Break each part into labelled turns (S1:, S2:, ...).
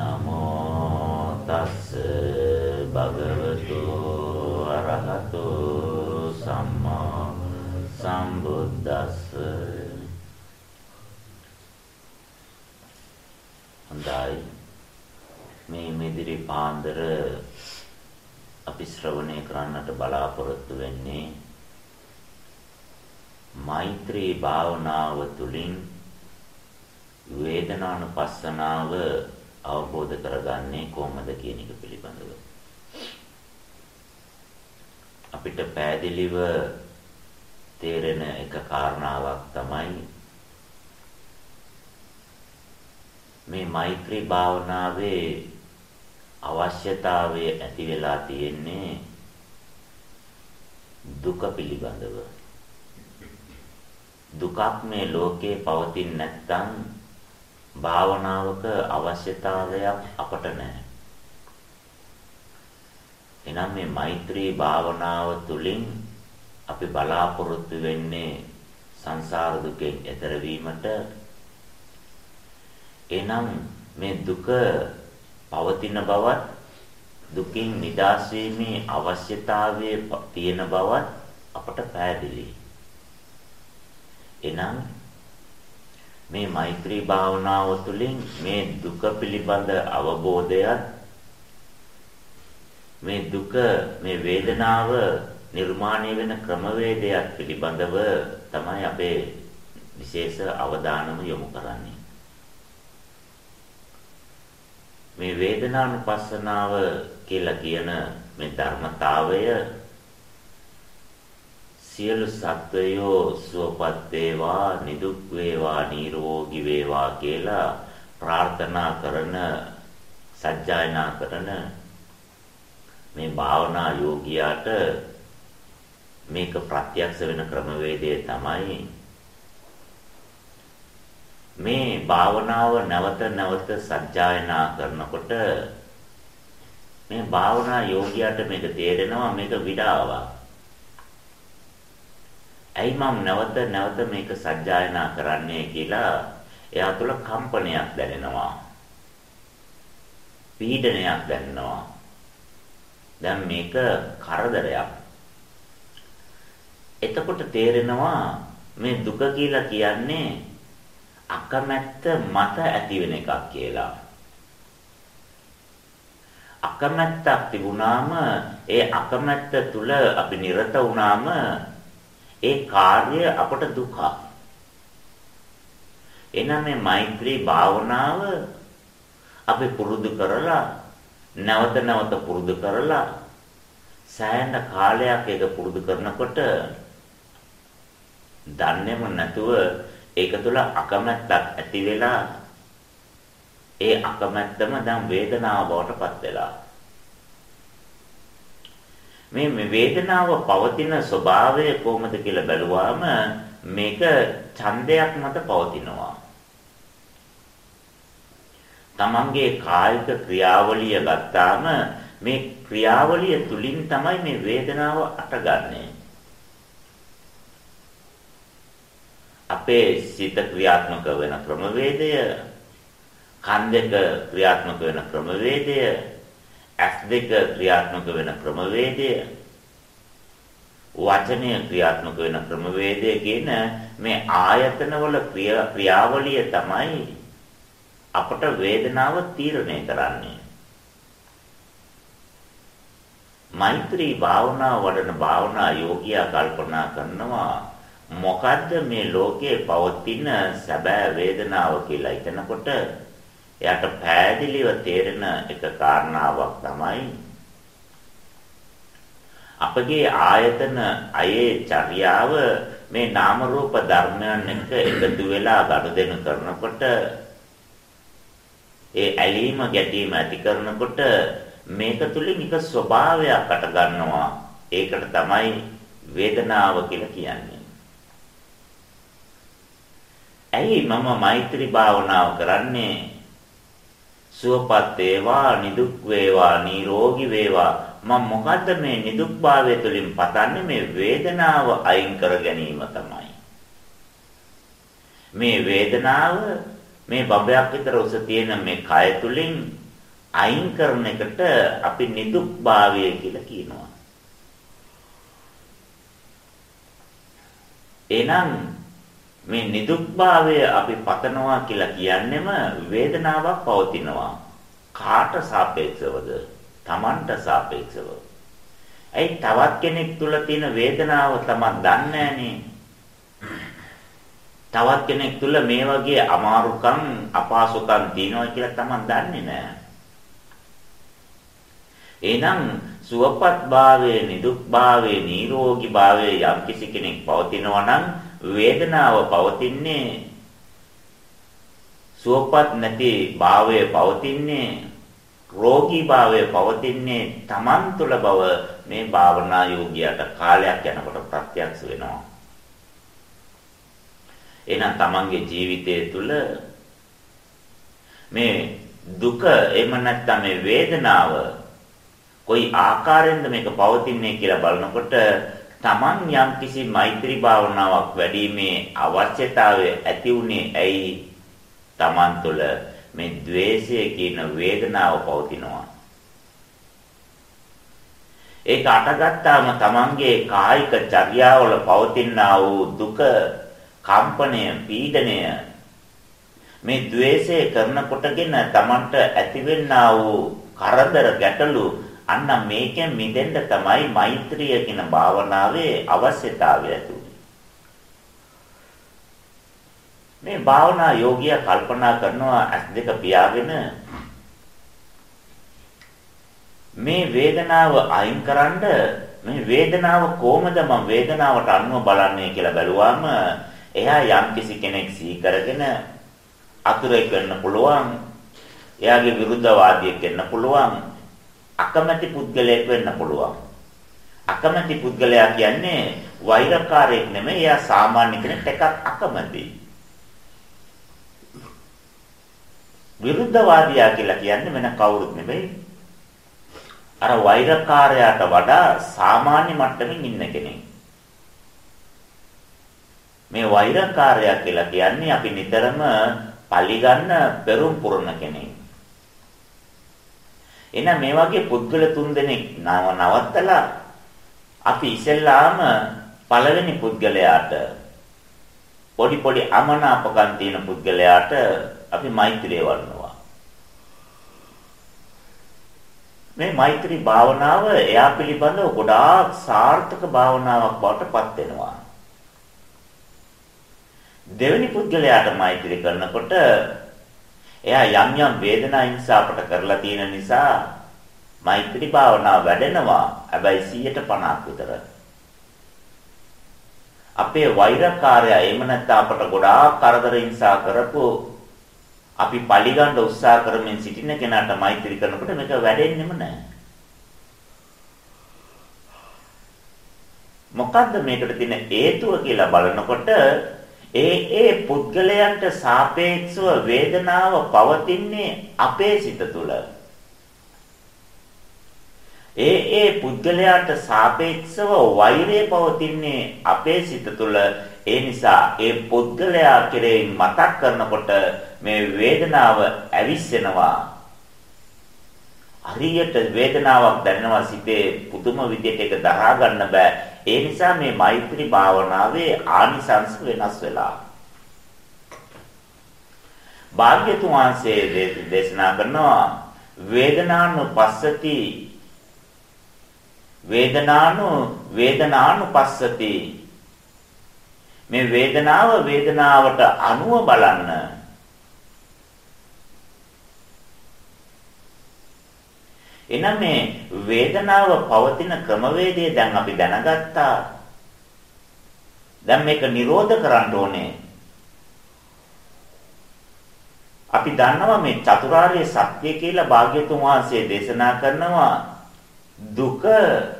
S1: නමෝ තස් භගවතු අරහතු සම්මා සම්බුද්දස්ස. හොඳයි. මේ මෙදිරි පාන්දර අපි ශ්‍රවණය කරන්නට බලාපොරොත්තු වෙන්නේ මෛත්‍රී භාවනාව තුළින් වේදනානුපස්සනාව අවබෝධ කරගන්නේ කොහොමද කියන එක පිළිබඳව. අපිට පෑදිලිව තේරෙන එක කාරණාවක් තමයි මේ මෛත්‍රී භාවනාවේ අවශ්‍යතාවය ඇති වෙලා තියෙන්නේ දුක පිළිබඳව. දුකක් මේ ලෝකේ පවතින්නේ නැත්නම් භාවනාවක අවශ්‍යතාවයක් අපට නැහැ. එනම් මේ මෛත්‍රී භාවනාව තුළින් අපි බලාපොරොත්තු වෙන්නේ සංසාර දුකෙන් එතර වීමට. එනම් මේ දුක පවතින බවත් දුකින් නිදහස් වීමේ අවශ්‍යතාවය තියෙන බවත් අපට පැහැදිලියි. එනම් මේ මෛත්‍රී භාවනාව තුළින් මේ දුක පිළිබඳ අවබෝධයත් මේ දුක මේ වේදනාව නිර්මාණය වෙන ක්‍රමවේදයක් පිළිබඳව තමයි අපේ විශේෂ අවධානම යොමු කරන්නේ. මේ වේදනානුපස්සනාව කියලා කියන මේ ධර්මතාවය සියලු සත්වයෝ සුවපත් වේවා නිදුක් වේවා නිරෝගී වේවා කියලා ප්‍රාර්ථනා කරන සජ්ජායනා කරන මේ භාවනා යෝගියාට මේක ප්‍රත්‍යක්ෂ වෙන ක්‍රමවේදය තමයි මේ භාවනාව නැවත නැවත සජ්ජායනා කරනකොට මේ භාවනා යෝගියාට මේක තේරෙනවා මේක විඩාවක්. ඇයි මම නැවත නැවත මේක සජ්ජායනා කරන්නේ කියලා එයා තුළ කම්පනයක් දැනෙනවා. පීඩනයක් දැනෙනවා. දැන් මේක කරදරයක්. එතකොට තේරෙනවා මේ දුක කියලා කියන්නේ අකමැත්ත මත ඇතිවෙන එකක් කියලා. අකමැත්තක් තිබුණාම ඒ අකමැත්ත තුල අපි නිරත වුණාම ඒ කාර්ය අපට දුකක්. එනම් මේ මෛත්‍රී භාවනාව අපි පුරුදු කරලා නැවත නැවත පුරුදු කරලා සෑහෙන කාලයක් ඒක පුරුදු කරනකොට දන්නේම නැතුව ඒක තුළ අකමැත්තක් ඇති වෙලා ඒ අකමැත්තම දැන් වේදනාව බවට පත් වෙලා මේ වේදනාව පවතින ස්වභාවය කොහොමද කියලා බැලුවාම මේක ඡන්දයක් මත පවතිනවා. තමන්ගේ කායික ක්‍රියාවලිය ගත්තාම මේ ක්‍රියාවලිය තුලින් තමයි මේ වේදනාව අටගන්නේ. අපේ සිත ක්‍රියාත්මක වෙන ක්‍රමවේදය, කන් දෙක ක්‍රියාත්මක වෙන ක්‍රමවේදය, S2 ක්‍රියාත්මක වෙන ක්‍රමවේදය වචනය ක්‍රියාත්මක වෙන ක්‍රමවේදය කියන මේ ආයතනවල ක්‍රියාවලිය තමයි අපට වේදනාව තීරණය කරන්නේ. මෛත්‍රී භාවනා වඩන භාවනා යෝගියා කල්පනා කරනවා මොකද්ද මේ ලෝකයේ පවතින සැබෑ වේදනාව කියලා හිතනකොට එයාට පෑදිලිව තේරෙන එක කාරණාවක් තමයි අපගේ ආයතන අයේ චර්යාව මේ නාම රූප ධර්මයන් එක්ක එකතු වෙලා ගනුදෙනු කරනකොට ඒ ඇලීම ගැටීම ඇති කරනකොට මේක තුලින් එක ස්වභාවයක් අට ගන්නවා. ඒකට තමයි වේදනාව කියලා කියන්නේ. ඇයි මම මෛත්‍රී භාවනාව කරන්නේ? සුවපත් වේවා නිදුක් වේවා නිරෝගී වේවා. මම මොකද්ද මේ නිදුක්භාවය තුළින් පතන්නේ? මේ වේදනාව අයින් කර ගැනීම තමයි. මේ වේදනාව මේ බබයක් විතර උස තියෙන මේ කය තුලින් අයින් කරන එකට අපි නිදුක්භාවය කියලා කියනවා. එහෙනම් මේ නිදුක්භාවය අපි පතනවා කියලා කියන්නෙම වේදනාවක් පවතිනවා. කාට සාපේක්ෂවද? Tamanට සාපේක්ෂව. ඇයි තවත් කෙනෙක් තුල තියෙන වේදනාව තමන් දන්නේ තවත් කෙනෙක් තුල මේ වගේ අමාරුකම් අපහසුකම් තියෙනවා කියලා තමන් දන්නේ නැහැ. එහෙනම් සුවපත් භාවයේ නිදුක් භාවයේ නිරෝගී භාවයේ යම් කිසි කෙනෙක් පවතිනවා නම් වේදනාව පවතින්නේ සුවපත් නැති භාවයේ පවතින්නේ රෝගී භාවයේ පවතින්නේ Taman තුල බව මේ භාවනා යෝගියාට කාලයක් යනකොට ප්‍රත්‍යක්ෂ වෙනවා. එහෙනම් Tamanගේ ජීවිතය තුල මේ දුක එහෙම නැත්නම් මේ වේදනාව කොයි ආකාරයෙන්ද මේක පවතින්නේ කියලා බලනකොට Taman යම් කිසි මෛත්‍රී භාවනාවක් වැඩිීමේ අවශ්‍යතාවය ඇති උනේ ඇයි? Taman තුළ මේ द्वේෂය කියන වේදනාව පවතිනවා. ඒක අටගත්තාම Tamanගේ කායික චර්යාවල පවතිනා වූ දුක, කම්පණය, පීඩණය මේ द्वේෂය කරනකොටගෙන Tamanට ඇතිවෙනා වූ කරදර ගැටලු අන්න මේකෙන් මිදෙන්න තමයි මෛත්‍රිය කියන භාවනාවේ අවශ්‍යතාවය ඇතුළේ. මේ භාවනා යෝගියා කල්පනා කරනවා ඇස් දෙක පියාගෙන මේ වේදනාව අයින් කරන්ඩ මේ වේදනාව කොහොමද මම වේදනාවට අනුව බලන්නේ කියලා බැලුවාම එයා යම්කිසි කෙනෙක් සිහි කරගෙන අතුරෙක් වෙන්න පුළුවන් එයාගේ විරුද්ධවාදියෙක් වෙන්න පුළුවන් අකමැති පුද්ගලයෙක් වෙන්න පුළුවන්. අකමැති පුද්ගලයා කියන්නේ වෛරකාරයෙක් නෙමෙයි එයා සාමාන්‍ය කෙනෙක් ටිකක් අකමැති. විරුද්ධවාදියා කියලා කියන්නේ වෙන කවුරුත් නෙමෙයි. අර වෛරකාරයාට වඩා සාමාන්‍ය මට්ටමින් ඉන්න කෙනෙක්. මේ වෛරකාරයා කියලා කියන්නේ අපි නිතරම පරිගන්න පෙරම් පුරන කෙනෙක්. එහෙනම් මේ වගේ පුද්ගල තුන්දෙනෙක් නව නවත්තලා අපි ඉස්සෙල්ලාම පළවෙනි පුද්ගලයාට පොඩි පොඩි අමනාපකම් තියෙන පුද්ගලයාට අපි මෛත්‍රිය වඩනවා. මේ මෛත්‍රී භාවනාව එයා පිළිබඳව ගොඩාක් සාර්ථක භාවනාවක් බවට පත් වෙනවා. දෙවෙනි පුද්ගලයාට මෛත්‍රී කරනකොට එයා යම් යම් වේදනා හිංසාපට කරලා තියෙන නිසා මෛත්‍රී භාවනාව වැඩෙනවා. හැබැයි 150ක් විතර. අපේ වෛරකාරය එහෙම නැත්නම් අපට ගොඩාක් කරදර හිංසා කරපු අපි පරිගන්න උත්සාහ කරමින් සිටින කෙනාට මෛත්‍රී කරනකොට මේක වැඩෙන්නෙම නැහැ. මොකද්ද මේකට තියෙන හේතුව කියලා බලනකොට ඒ ඒ පුද්ගලයන්ට සාපේක්ෂව වේදනාව පවතින්නේ අපේ සිත තුළ. ඒ ඒ පුද්ගලයාට සාපේක්ෂව වෛරය පවතින්නේ අපේ සිත තුළ. ඒ නිසා ඒ පුද්ගලයා කෙරෙහි මතක් කරනකොට මේ වේදනාව ඇවිස්සෙනවා. හරියට වේදනාවක් දැනෙනවා සිතේ පුදුම විදිහට ඒක දරා ගන්න බෑ. ඒ නිසා මේ මෛත්‍රී භාවනාවේ ආනිසංස වෙනස් වෙලා. භාග්‍යතුන් වහන්සේ දේශනා කරනවා වේදනානුපස්සති වේදනානු වේදනානුපස්සති මේ වේදනාව වේදනාවට අනුව බලන්න එහෙනම් මේ වේදනාව පවතින ක්‍රමවේදය දැන් අපි දැනගත්තා. දැන් මේක නිරෝධ කරන්න ඕනේ. අපි දන්නවා මේ චතුරාර්ය සත්‍ය කියලා භාග්‍යතුන් වහන්සේ දේශනා කරනවා දුක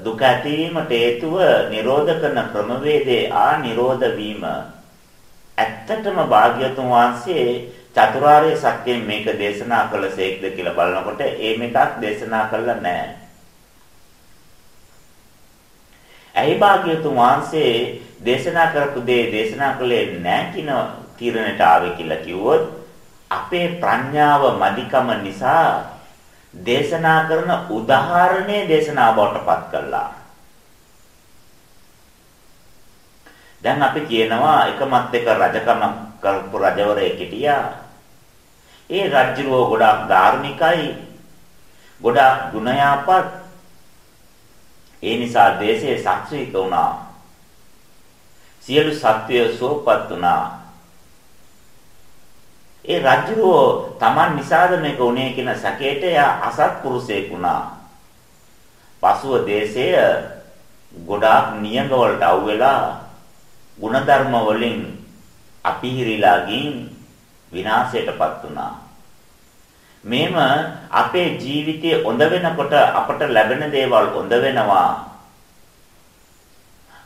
S1: දුක ඇතිවීමට හේතුව නිරෝධ කරන ක්‍රමවේදේ ආ නිරෝධ වීම ඇත්තටම භාග්‍යතුන් වහන්සේ චතුරාර්ය සත්‍යයෙන් මේක දේශනා කළසේක්ද කියලා බලනකොට ඒ මේකක් දේශනා කළා නෑ. ඇයි භාග්‍යතුන් වහන්සේ දේශනා කරපු දේ දේශනා කළේ නෑ කියන තීරණයට ආවේ කියලා කිව්වොත් අපේ ප්‍රඥාව මදිකම නිසා දේශනා කරන උදාහරණය දේශනා බවට පත් කළා. දැන් අපි කියනවා එකමත් එක රජකම කරපු රජවරයෙක් හිටියා. ඒ රජුරෝ ගොඩාක් ධාර්මිකයි. ගොඩාක් ගුණයාපත්. ඒ නිසා දේශයේ ශක්තිත වුණා. සියලු සත්වය සුවපත් වුණා. ඒ රජුරෝ Taman නිසාද මේක උනේ කියන සැකයට එයා අසත්පුරුෂයෙක් වුණා. පසුව දේශය ගොඩාක් නියඟ වලට අවුලා ಗುಣධර්ම වලින් අපිහිරිලා ගින් විනාශයටපත් වුණා. මේම අපේ ජීවිතයේ හොඳ වෙනකොට අපට ලැබෙන දේවල් හොඳ වෙනවා.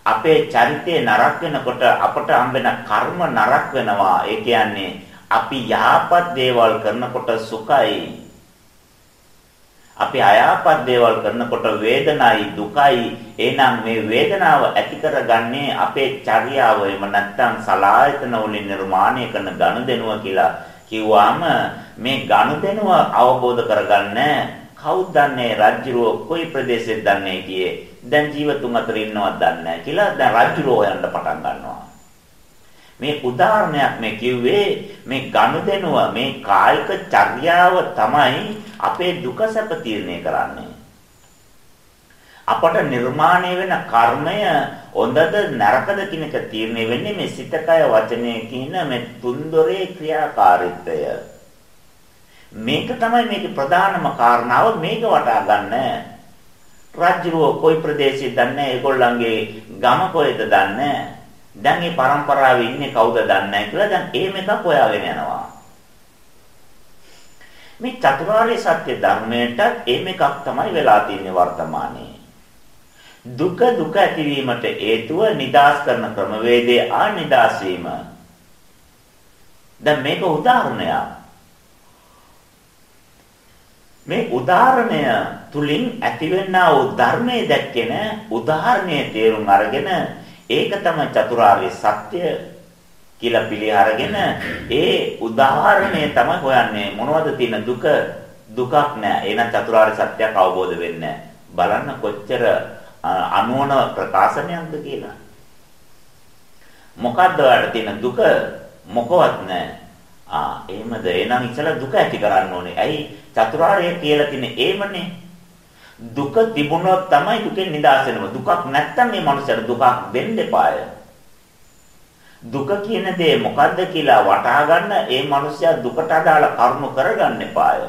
S1: අපේ චරිතය නරක වෙනකොට අපට හම්බෙන කර්ම නරක වෙනවා. ඒ කියන්නේ අපි යහපත් දේවල් කරනකොට සුඛයි අපි අයාපත් දේවල් කරනකොට වේදනයි දුකයි එහෙනම් මේ වේදනාව ඇති කරගන්නේ අපේ චර්යාව එහෙම නැත්නම් සලායතන වලින් නිර්මාණය කරන ගනුදෙනුව කියලා කිව්වාම මේ ගනුදෙනුව අවබෝධ කරගන්න කවුද දන්නේ? රජ්ජුරුව කොයි ප්‍රදේශෙද දන්නේ කියේ? දැන් ජීවතුන් අතර ඉන්නවද දන්නේ කියලා දැන් රජ්ජුරුව හොයන්න පටන් ගන්නවා. මේ උදාහරණයක් මේ කිව්වේ මේ ගනුදෙනුව මේ කායික චර්යාව තමයි අපේ දුක සැප තීරණය කරන්නේ. අපට නිර්මාණය වෙන කර්මය හොඳද නරකද කියන එක තීරණය වෙන්නේ මේ සිත කය වචනය කියන මේ තුන්දොරේ ක්‍රියාකාරීත්වය. මේක තමයි මේකේ ප්‍රධානම කාරණාව මේක වටා ගන්න. රාජ්‍යරෝ කොයි ප්‍රදේශෙද දන්නේ ඒගොල්ලන්ගේ ගම කොහෙද දන්නේ දැන් මේ પરම්පරාවේ ඉන්නේ කවුද දන්නේ නැහැ කියලා දැන් එහෙම එකක් හොයාගෙන යනවා. මේ චතුරාර්ය සත්‍ය ධර්මයට එහෙම එකක් තමයි වෙලා තියෙන්නේ වර්තමානයේ. දුක දුක ඇතිවීමට හේතුව නිදාස් කරන ක්‍රමවේදයේ ආනිදාස් වීම. දැන් මේක උදාහරණයක්. මේ උදාහරණය තුලින් ඇතිවෙනා වූ ධර්මයේ දැක්කෙන උදාහරණයේ තේරුම් අරගෙන ඒක තමයි චතුරාර්ය සත්‍ය කියලා පිළි අරගෙන ඒ උදාහරණය තමයි හොයන්නේ. මොනවද තියෙන දුක? දුකක් නෑ. එහෙනම් චතුරාර්ය සත්‍යයක් අවබෝධ වෙන්නේ බලන්න කොච්චර අනුවන ප්‍රකාශනයක්ද කියලා. මොකද්ද ඔයාලට තියෙන දුක? මොකවත් නෑ. ආ එහෙමද? එහෙනම් ඉතලා දුක ඇති කරන්න ඕනේ. ඇයි? චතුරාර්ය කියලා තියෙන ඒමනේ දුක තිබුණොත් තමයි දුකෙන් නිදහස් වෙනව. දුකක් නැත්තම් මේ මනුස්සයාට දුකක් වෙන්න එපාය. දුක කියන දේ මොකද්ද කියලා වටහා ගන්න ඒ මනුස්සයා දුකට අදාළ කරුණු කරගන්න එපාය.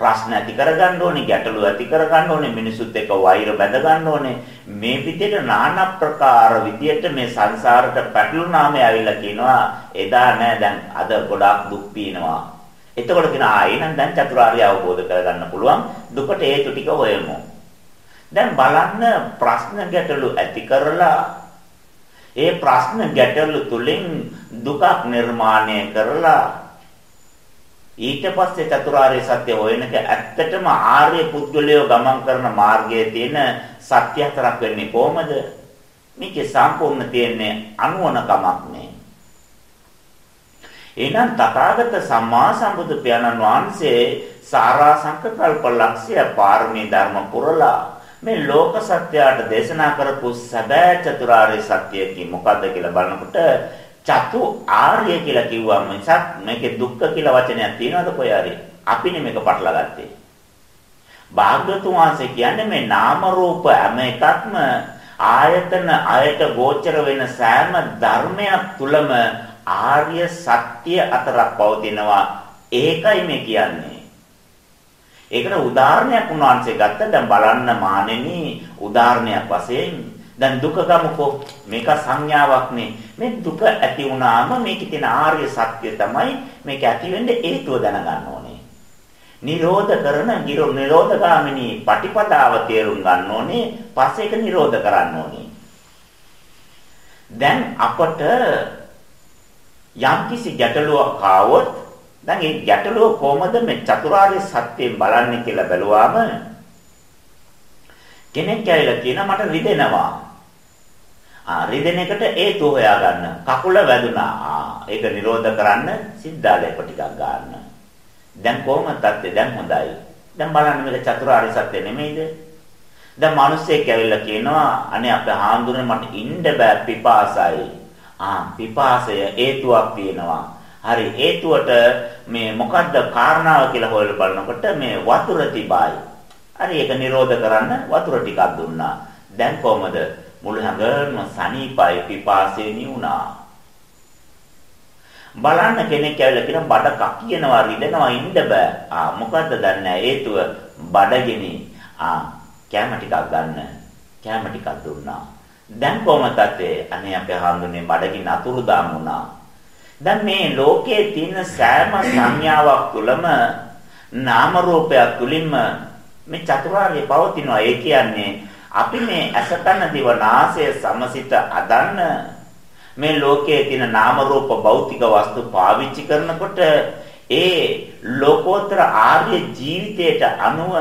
S1: ප්‍රශ්න ඇති කරගන්න ඕනේ, ගැටලු ඇති කරගන්න ඕනේ, මිනිසුත් එක්ක වෛර බැඳ ගන්න ඕනේ. මේ විදිහට নানা ප්‍රකාර විදිහට මේ සංසාරට පැටළුනාම ඇවිල්ලා කියනවා එදා නෑ දැන් අද ගොඩාක් දුක් පිනවා. එතකොට කියන ආ එහෙනම් දැන් චතුරාර්ය අවබෝධ කරගන්න පුළුවන් දුකට හේතු ටික හොයමු. දැන් බලන්න ප්‍රශ්න ගැටලු ඇති කරලා ඒ ප්‍රශ්න ගැටලු තුලින් දුකක් නිර්මාණය කරලා ඊට පස්සේ චතුරාර්ය සත්‍ය හොයනක ඇත්තටම ආර්ය පුද්ගලයෝ ගමන් කරන මාර්ගයේ තියෙන සත්‍ය හතරක් වෙන්නේ කොහමද? මේකේ සම්පූර්ණ තියෙන්නේ අනුවණකමක් නේ. එහෙනම් තථාගත සම්මා සම්බුදු පියාණන් වහන්සේ සාරා සංකල්ප ලක්ෂ්‍ය පාරමී ධර්ම පුරලා මේ ලෝක සත්‍යයට දේශනා කරපු සැබෑ චතුරාර්ය සත්‍ය කි මොකද්ද කියලා බලනකොට චතු ආර්ය කියලා කිව්වම මිසක් මේකේ දුක්ඛ කියලා වචනයක් තියෙනවද කොහේ අපිනේ මේක පටලවා ගත්තේ. භාග්‍යතුන් වහන්සේ කියන්නේ මේ නාම රූප හැම එකක්ම ආයතන අයට ගෝචර වෙන සෑම ධර්මයක් තුලම ආර්ය සත්‍ය අතරක් පවතිනවා. ඒකයි මේ කියන්නේ. ඒකට උදාහරණයක් උන්වහන්සේ ගත්ත. දැන් බලන්න මානෙනි උදාහරණයක් වශයෙන්. දැන් දුක ගමුකෝ. මේක සංඥාවක් නේ. මේ දුක ඇති වුණාම මේකේ තියෙන ආර්ය සත්‍ය තමයි මේක ඇති වෙන්නේ හේතුව දැනගන්න ඕනේ. නිරෝධ කරන නිරෝධගාමිනී පටිපදාව තේරුම් ගන්න ඕනේ. පස්සේ ඒක නිරෝධ කරන්න ඕනේ. දැන් අපට යම්කිසි ගැටලුවක් ආවොත් දැන් ඒ ගැටලුව කොහොමද මේ චතුරාර්ය සත්‍යයෙන් බලන්නේ කියලා බැලුවාම කෙනෙක් ඇවිල්ලා කියන මට රිදෙනවා. ආ රිදෙන එකට හේතු හොයාගන්න. කකුල වැදුනා. ආ ඒක නිරෝධ කරන්න සිද්ධාලේප ටිකක් ගන්න. දැන් කොහොමද තත්ත්වය? දැන් හොඳයි. දැන් බලන්න මේක චතුරාර්ය සත්‍ය නෙමෙයිද? දැන් මිනිස්සෙක් ඇවිල්ලා කියනවා අනේ අපේ හාමුදුරනේ මට ඉන්න බෑ පිපාසයි. ආ පිපාසය හේතුවක් තියෙනවා. හරි හේතුවට මේ මොකද්ද කාරණාව කියලා හොයලා බලනකොට මේ වතුර තිබයි. හරි ඒක නිරෝධ කරන්න වතුර ටිකක් දුන්නා. දැන් කොහමද? මුළු හැඟම සනීපයි පිපාසය නිවුණා. බලන්න කෙනෙක් ඇවිල්ලා කියන බඩ කකියනවා රිදෙනවා ඉන්න බෑ. ආ මොකද්ද දන්නේ හේතුව බඩගිනි. ආ කැම ටිකක් ගන්න. කැම ටිකක් දුන්නා. දැන් කොහමද අනේ අපේ හාමුදුරනේ බඩගින්න අතුරුදාම් වුණා. දැන් මේ ලෝකයේ තියෙන සෑම සංඥාවක් තුළම නාම රූපයක් තුලින්ම මේ චතුරාර්ය පවතිනවා. ඒ කියන්නේ අපි මේ අසකන දිව නාසය සමසිත අදන්න මේ ලෝකයේ තියෙන නාම රූප භෞතික වස්තු පාවිච්චි කරනකොට ඒ ලෝකෝත්තර ආර්ය ජීවිතයට අනුව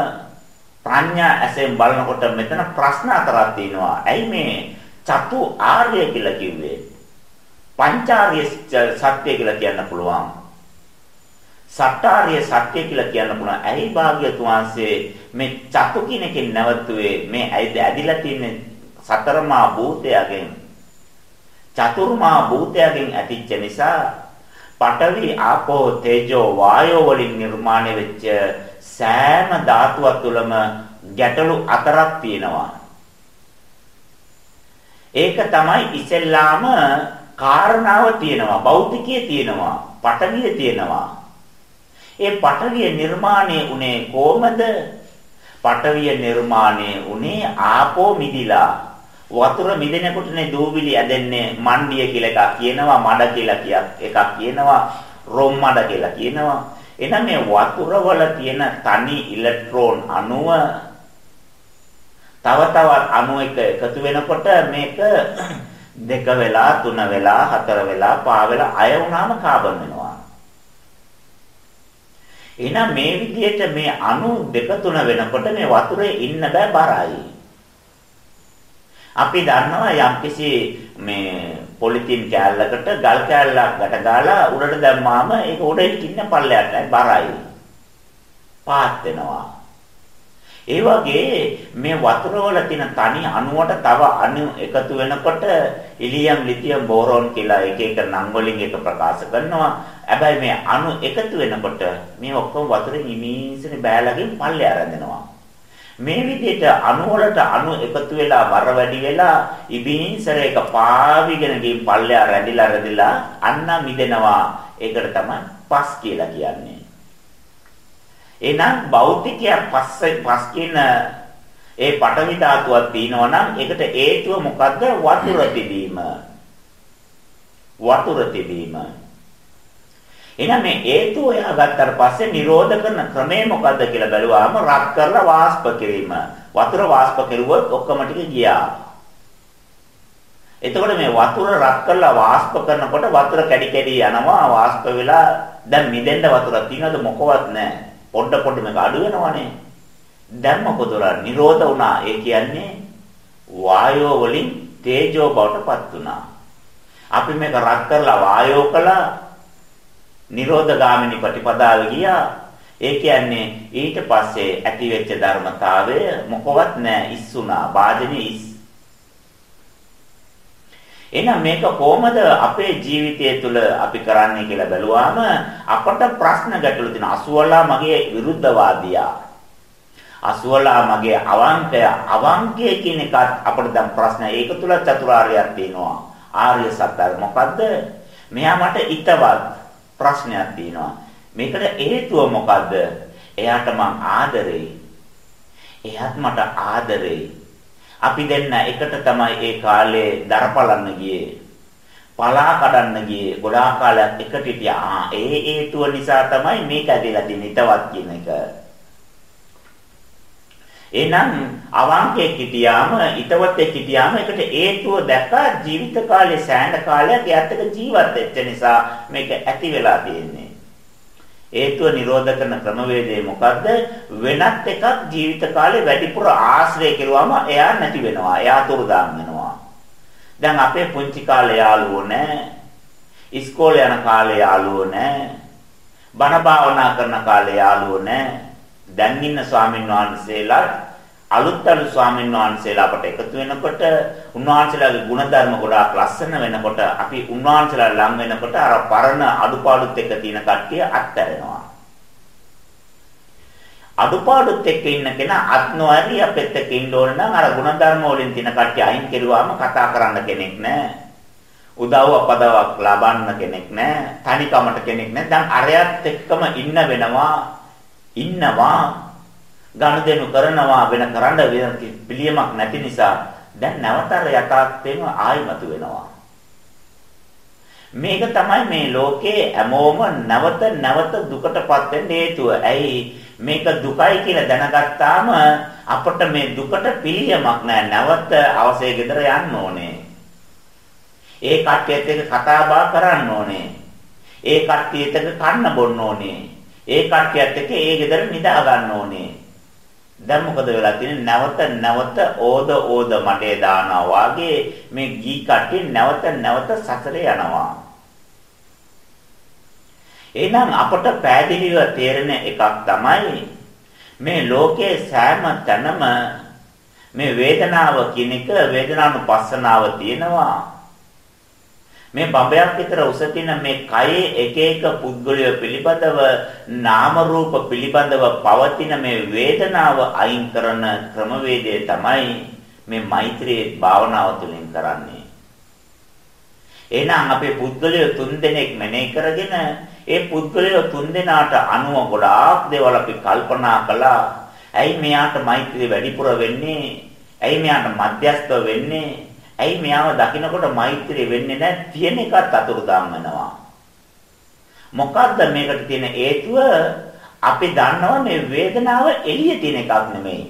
S1: ප්‍රඥා ඇසෙන් බලනකොට මෙතන ප්‍රශ්න හතරක් තියෙනවා. ඇයි මේ චතු ආර්ය කියලා කිව්වේ? පංචාර්ය සත්‍ය කියලා කියන්න පුළුවන්. සට්ටාර්ය සත්‍ය කියලා කියන්න පුළුවන්. ඇයි භාග්‍යතුන් වහන්සේ මේ චතු කියන එකෙන් නැවතුවේ මේ ඇයිද ඇදිලා තියෙන සතරමා භූතයගෙන් චතුර්මා භූතයගෙන් ඇතිච්ච නිසා පඨවි ආපෝ තේජෝ වායෝ වලින් නිර්මාණය වෙච්ච සෑම ධාතුවක් තුළම ගැටලු හතරක් තියෙනවා. ඒක තමයි ඉස්සෙල්ලාම කාරණාව තියෙනවා භෞතිකයේ තියෙනවා පඨවිය තියෙනවා. ඒ පඨවිය නිර්මාණය උනේ කොහමද? පඨවිය නිර්මාණය උනේ ආපෝ මිදිලා වතුර මිදෙනකොටනේ දූවිලි ඇදෙන්නේ මණ්ඩිය කියලා එකක් කියනවා මඩ කියලා එකක් කියනවා රොම් මඩ කියලා කියනවා එහෙනම් මේ වතුර වල තියෙන තනි ඉලෙක්ට්‍රෝන අණුව තව තවත් අණු එක එකතු වෙනකොට මේක දෙක වෙලා තුන වෙලා හතර වෙලා පහ වෙලා අය වුණාම කාබන් වෙනවා එහෙනම් මේ විදිහට මේ අණු දෙක තුන වෙනකොට මේ වතුරේ ඉන්න බෑ බරයි අපි දන්නවා යම්කිසි මේ පොලිතින් කෑල්ලකට ගල් කෑල්ලක් ගැට ගාලා උඩට දැම්මාම ඒක උඩින් ඉන්න පල්ලයට නෑ බරයි. පාත් වෙනවා. ඒ වගේ මේ වතුර වල තියෙන තනි අණුවට තව අණු එකතු වෙනකොට ඉලියම් ලිතියම් බෝරෝන් කියලා එක එක නම් වලින් එක ප්‍රකාශ කරනවා. හැබැයි මේ අණු එකතු වෙනකොට මේ ඔක්කොම වතුරේ ඉමීසින බෑලකින් පල්ලය ආරඳනවා. මේ විදිහට අණු වලට අණු එකතු වෙලා බර වැඩි වෙලා ඉබින්සර එක පාවිගෙන ගින් පල්ලෙහා රැඳිලා රැඳිලා අන්න මිදෙනවා. ඒකට තමයි පස් කියලා කියන්නේ. එහෙනම් භෞතිකය පස්ස පස් කියන ඒ පටවි ධාතුවක් තියෙනවා නම් ඒකට හේතුව මොකද්ද? වතුර තිබීම. වතුර තිබීම. එහෙනම් මේ හේතු හොයාගත්තට පස්සේ නිරෝධ කරන ක්‍රමය මොකද්ද කියලා බැලුවාම රත් කරලා වාෂ්ප කිරීම. වතුර වාෂ්ප කෙරුවොත් ඔක්කොම ටික ගියා. එතකොට මේ වතුර රත් කරලා වාෂ්ප කරනකොට වතුර කැඩි කැඩි යනවා වාෂ්ප වෙලා දැන් මිදෙන්න වතුරක් තියෙනවද මොකවත් නැහැ. පොඩ පොඩ මේක අඩු වෙනවනේ. දැන් මොකද නිරෝධ වුණා. ඒ කියන්නේ වායෝ වලින් තේජෝ බවට පත් වුණා. අපි මේක රත් කරලා වායෝ කළා නිරෝධ ගාමිනී ප්‍රතිපදාව ගියා. ඒ කියන්නේ ඊට පස්සේ ඇති වෙච්ච ධර්මතාවය මොකවත් නැහැ ඉස්සුනා වාජනේ ඉස්. එහෙනම් මේක කොහොමද අපේ ජීවිතය තුළ අපි කරන්නේ කියලා බැලුවාම අපට ප්‍රශ්න ගැටලු තියෙන අසුවලා මගේ විරුද්ධවාදියා. අසුවලා මගේ අවංකය අවංකය කියන එකත් අපිට දැන් ප්‍රශ්න ඒක තුල චතුරාර්යයක් තියෙනවා. ආර්ය සත්‍ය මොකද්ද? මෙයා මට ිතවත් ප්‍රශ්නයක් තියෙනවා. මේකට හේතුව මොකද්ද? එයාට මං ආදරෙයි. එයාත් මට ආදරෙයි. අපි දෙන්න එකට තමයි ඒ කාලේ දරපලන්න ගියේ. පලා කඩන්න ගියේ. ගොඩාක් කාලයක් එකට හිටියා. ඒ හේතුව නිසා තමයි මේක ඇදලා තියෙන්නේ ිතවත් කියන එක. එහෙනම් අවංකේ හිටියාම ිතවතේ හිටියාම ඒකට හේතුව දැක්කා ජීවිත කාලේ සෑහෙන කාලයක් එයාත් එක්ක ජීවත් වෙච්ච නිසා මේක ඇති වෙලා තියෙන්නේ. හේතුව නිරෝධ කරන ක්‍රමවේදය මොකද්ද? වෙනත් එකක් ජීවිත කාලේ වැඩිපුර ආශ්‍රය කෙරුවාම එයා නැති වෙනවා. එයා තුරුදාන් වෙනවා. දැන් අපේ පුංචි කාලේ යාළුවෝ නැහැ. ඉස්කෝලේ යන කාලේ යාළුවෝ නැහැ. බණ භාවනා කරන කාලේ යාළුවෝ නැහැ. දැන් ඉන්න ස්වාමීන් වහන්සේලා අලුත් අලුත් ස්වාමීන් වහන්සේලා අපට එකතු වෙනකොට උන්වහන්සේලාගේ ಗುಣධර්ම ගොඩාක් ලස්සන වෙනකොට අපි උන්වහන්සේලා ලං වෙනකොට අර පරණ අඩුපාඩුත් එක්ක තියෙන කට්ටිය අත්හැරෙනවා. අඩුපාඩුත් එක්ක ඉන්න කෙනා අත් නොඇරිය අපෙත් එක්ක ඉන්න ඕන නම් අර ಗುಣධර්ම වලින් තියෙන කට්ටිය අයින් කෙරුවාම කතා කරන්න කෙනෙක් නැහැ. උදව් අපදාවක් ලබන්න කෙනෙක් නැහැ. තනිකමට කෙනෙක් නැහැ. දැන් අරයත් එක්කම ඉන්න වෙනවා. ඉන්නවා. ගනුදෙනු කරනවා වෙන කරන්න වෙන පිළියමක් නැති නිසා දැන් නැවතර යථාර්ථයෙන්ම ආයිමතු වෙනවා. මේක තමයි මේ ලෝකේ හැමෝම නැවත නැවත දුකටපත් වෙන්න හේතුව. ඇයි මේක දුකයි කියලා දැනගත්තාම අපට මේ දුකට පිළියමක් නැහැ. නැවත අවසේ ගෙදර යන්න ඕනේ. ඒ කට්ටියත් එක්ක කතා බහ කරන්න ඕනේ. ඒ කට්ටියත් එක්ක කන්න බොන්න ඕනේ. ඒ කට්ටියත් එක්ක ඒ ගෙදර නිදා ගන්න ඕනේ. දැන් මොකද වෙලා තියෙන්නේ? නැවත නැවත ඕද ඕද මඩේ දානවා වාගේ මේ ගී කට්ටිය නැවත නැවත සසරේ යනවා. එහෙනම් අපට පැහැදිලිව තේරෙන එකක් තමයි මේ ලෝකයේ සෑම තැනම මේ වේදනාව කියන එක වේදනානුපස්සනාව තියෙනවා. මේ බඹයක් විතර උස තියෙන මේ කයේ එක එක පුද්ගලය පිළිබඳව නාම රූප පිළිබඳව පවතින මේ වේදනාව අයින් කරන ක්‍රමවේදය තමයි මේ මෛත්‍රී භාවනාව තුළින් කරන්නේ. එහෙනම් අපේ පුද්ගලය තුන් දෙනෙක් මෙනෙහි කරගෙන ඒ පුද්ගලය තුන් දෙනාට අනුව ගොඩාක් දේවල් අපි කල්පනා කළා. ඇයි මෙයාට මෛත්‍රිය වැඩිපුර වෙන්නේ? ඇයි මෙයාට මධ්‍යස්ථ වෙන්නේ? ඇයි මෙයාව දකින්නකොට මෛත්‍රිය වෙන්නේ නැහැ? තියෙන එකත් අතුරුදාන් වෙනවා. මොකද්ද මේකට තියෙන හේතුව? අපි දන්නවා මේ වේදනාව එළියේ තියෙන එකක් නෙමෙයි.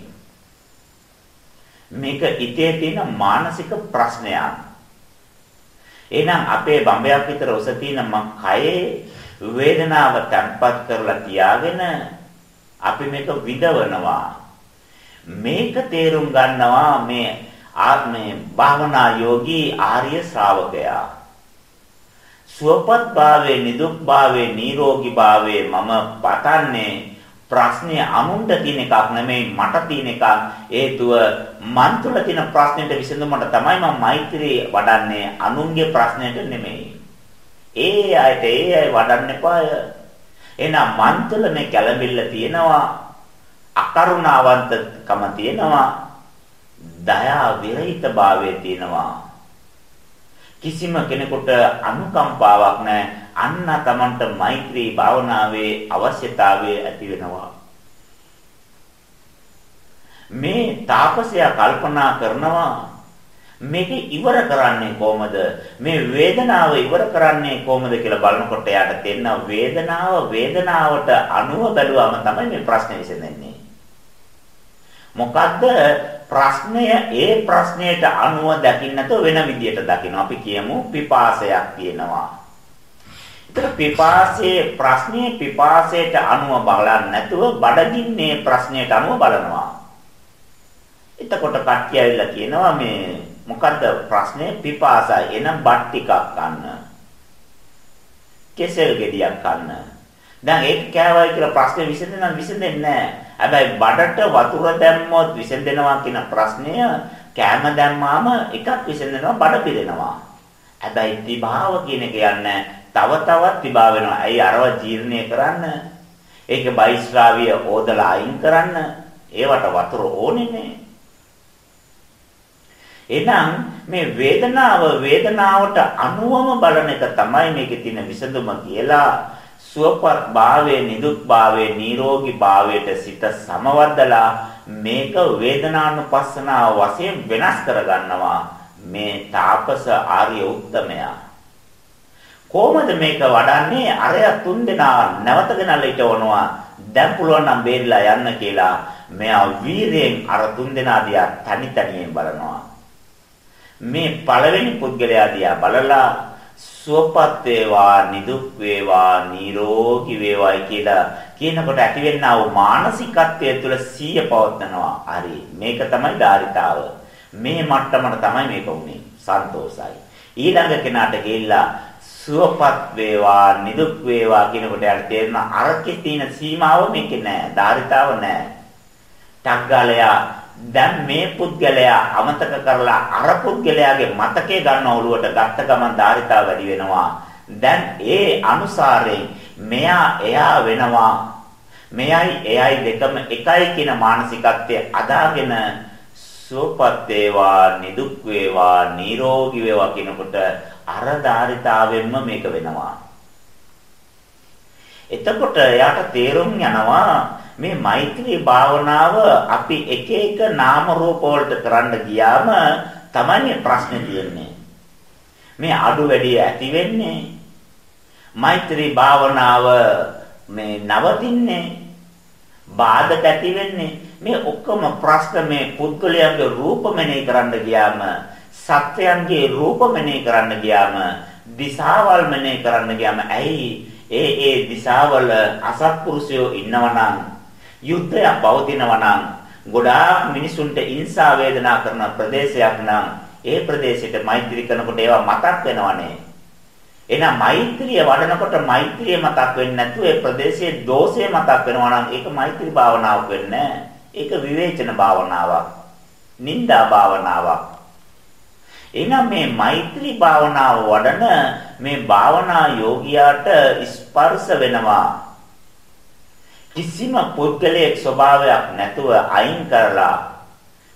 S1: මේක ඉතේ තියෙන මානසික ප්‍රශ්නයක්. එහෙනම් අපේ බඹයක් විතර ඔස තියෙන මං කයේ වේදනාව තැම්පත් කරලා තියාගෙන අපි මේක විඳවනවා. මේක තේරුම් ගන්නවා මේ ආත්මේ භාවනා යෝගී ආර්ය ශ්‍රාවකයා. සුවපත් භාවයේ නිදුක් භාවයේ නිරෝගී භාවයේ මම පතන්නේ ප්‍රශ්නේ අනුන්ට තියෙන එකක් නෙමෙයි මට තියෙන එකක්. හේතුව මන් තුළ තියෙන ප්‍රශ්නෙට විසඳුමට තමයි මම මෛත්‍රී වඩන්නේ අනුන්ගේ ප්‍රශ්නෙට නෙමෙයි. ඒ අයට ඒ අය වඩන්න එපාය. එහෙනම් මන් තුළ මේ කැළඹිල්ල තියෙනවා අකරුණාවන්තකම තියෙනවා. දයා විරහිත භාවයේ තියෙනවා. කිසිම කෙනෙකුට අනුකම්පාවක් නැහැ. අන්න තමන්ට මෛත්‍රී භාවනාවේ අවශ්‍යතාවය ඇති වෙනවා. මේ තාපසයා කල්පනා කරනවා මේක ඉවර කරන්නේ කොහමද මේ වේදනාව ඉවර කරන්නේ කොහමද කියලා බලනකොට යාට තේන්න වේදනාව වේදනාවට අනුව බැලුවම තමයි මේ ප්‍රශ්නේ විසඳෙන්නේ මොකද්ද ප්‍රශ්නය ඒ ප්‍රශ්නයට අනුව දකින්න වෙන විදියට දකිනවා. අපි කියමු පිපාසයක් තියෙනවා. ඒතර පිපාසයේ ප්‍රශ්නේ පිපාසයට අනුව බලන්නේ නැතුව බඩගින්නේ ප්‍රශ්නයට අනුව බලනවා. එතකොට කට්ටිය ඇවිල්ලා කියනවා මේ මොකද්ද ප්‍රශ්නේ පිපාසයි. එනම් බත් ටිකක් ගන්න. කෙසෙල් ගෙඩියක් ගන්න. දැන් ඒක කෑවයි කියලා ප්‍රශ්නේ විසඳෙන්න විසඳෙන්නේ නැහැ. හැබැයි බඩට වතුර දැම්මොත් විසඳෙනවා කියන ප්‍රශ්නය කෑම දැම්මාම එකක් විසඳෙනවා බඩ පිරෙනවා. හැබැයි තිභාව කියන එක යන්නේ තව තවත් තිභාව වෙනවා. ඇයි අරව ජීර්ණය කරන්න? ඒක බයිස්රාවිය ඕදලා අයින් කරන්න. ඒවට වතුර ඕනේ නේ. එහෙනම් මේ වේදනාව වේදනාවට අනුවම බලන එක තමයි මේකේ තියෙන විසඳුම කියලා සුවපත් භාවයේ නිදුක් භාවයේ නිරෝගී භාවයට සිත සමවද්දලා මේක වේදනානුපස්සනාව වශයෙන් වෙනස් කරගන්නවා. මේ තාපස ආර්ය උත්තමයා. කොහොමද මේක වඩන්නේ? අරය තුන් දෙනා නැවතගෙන ලිටවනවා දැන් පුළුවන් නම් බේරිලා යන්න කියලා මෙයා වීරයෙන් අර තුන් දෙනා දිහා තනි තනියෙන් බලනවා. මේ පළවෙනි පුද්ගලයා දිහා බලලා සුවපත් වේවා නිදුක් වේවා නිරෝගී වේවායි කියලා කියනකොට ඇතිවෙනා වූ මානසිකත්වය තුළ සීය පවත්නවා. හරි. මේක තමයි ධාරිතාව. මේ මට්ටමට තමයි මේක උනේ. සන්තෝසයි. ඊළඟ කෙනාට ගිහිල්ලා සුවපත් වේවා නිදුක් වේවා කියනකොට යාට තේරෙන අරකේ තියෙන සීමාව මේකේ නෑ. ධාරිතාව නෑ. ටග්ගලයා දැන් මේ පුද්ගලයා අමතක කරලා අර පුද්ගලයාගේ මතකේ ගන්න ඔළුවට ගත්ත ගමන් ධාරිතාව වැඩි වෙනවා. දැන් ඒ අනුසාරයෙන් මෙයා එයා වෙනවා. මෙයයි එයයි දෙකම එකයි කියන මානසිකත්වයේ අදාගෙන සුවපත් වේවා නිදුක් වේවා නිරෝගී වේවා කියනකොට අර ධාරිතාවෙන්ම මේක වෙනවා. එතකොට එයාට තේරුම් යනවා මේ මෛත්‍රී භාවනාව අපි එක එක නාම රූප වලට කරන්න ගියාම තමයි ප්‍රශ්නේ තියෙන්නේ. මේ අඩු වැඩි ඇති වෙන්නේ. මෛත්‍රී භාවනාව මේ නවතින්නේ බාධක ඇති වෙන්නේ. මේ ඔක්කොම ප්‍රශ්න මේ පුද්ගලයන්ගේ රූප මෙනෙහි කරන්න ගියාම සත්‍යයන්ගේ රූප මෙනෙහි කරන්න ගියාම දිශාවල් මෙනෙහි කරන්න ගියාම ඇයි? ඒ ඒ දිශාවල අසත්පුරුෂයෝ ඉන්නවනම් යුද්ධයක් පවතිනවා නම් ගොඩාක් මිනිසුන්ට ඉන්සා වේදනා කරන ප්‍රදේශයක් නම් ඒ ප්‍රදේශෙට මෛත්‍රී කරනකොට ඒවා මතක් වෙනවනේ එහෙනම් මෛත්‍රිය වඩනකොට මෛත්‍රිය මතක් වෙන්නේ නැතුව ඒ ප්‍රදේශයේ දෝෂය මතක් වෙනවා නම් ඒක මෛත්‍රී භාවනාවක් වෙන්නේ ඒක විවේචන භාවනාවක්. නිന്ദා භාවනාවක්. එහෙනම් මේ මෛත්‍රී භාවනාව වඩන මේ භාවනා යෝගියාට ස්පර්ශ වෙනවා. කිසිම පුද්ගලයක ස්වභාවයක් නැතුව අයින් කරලා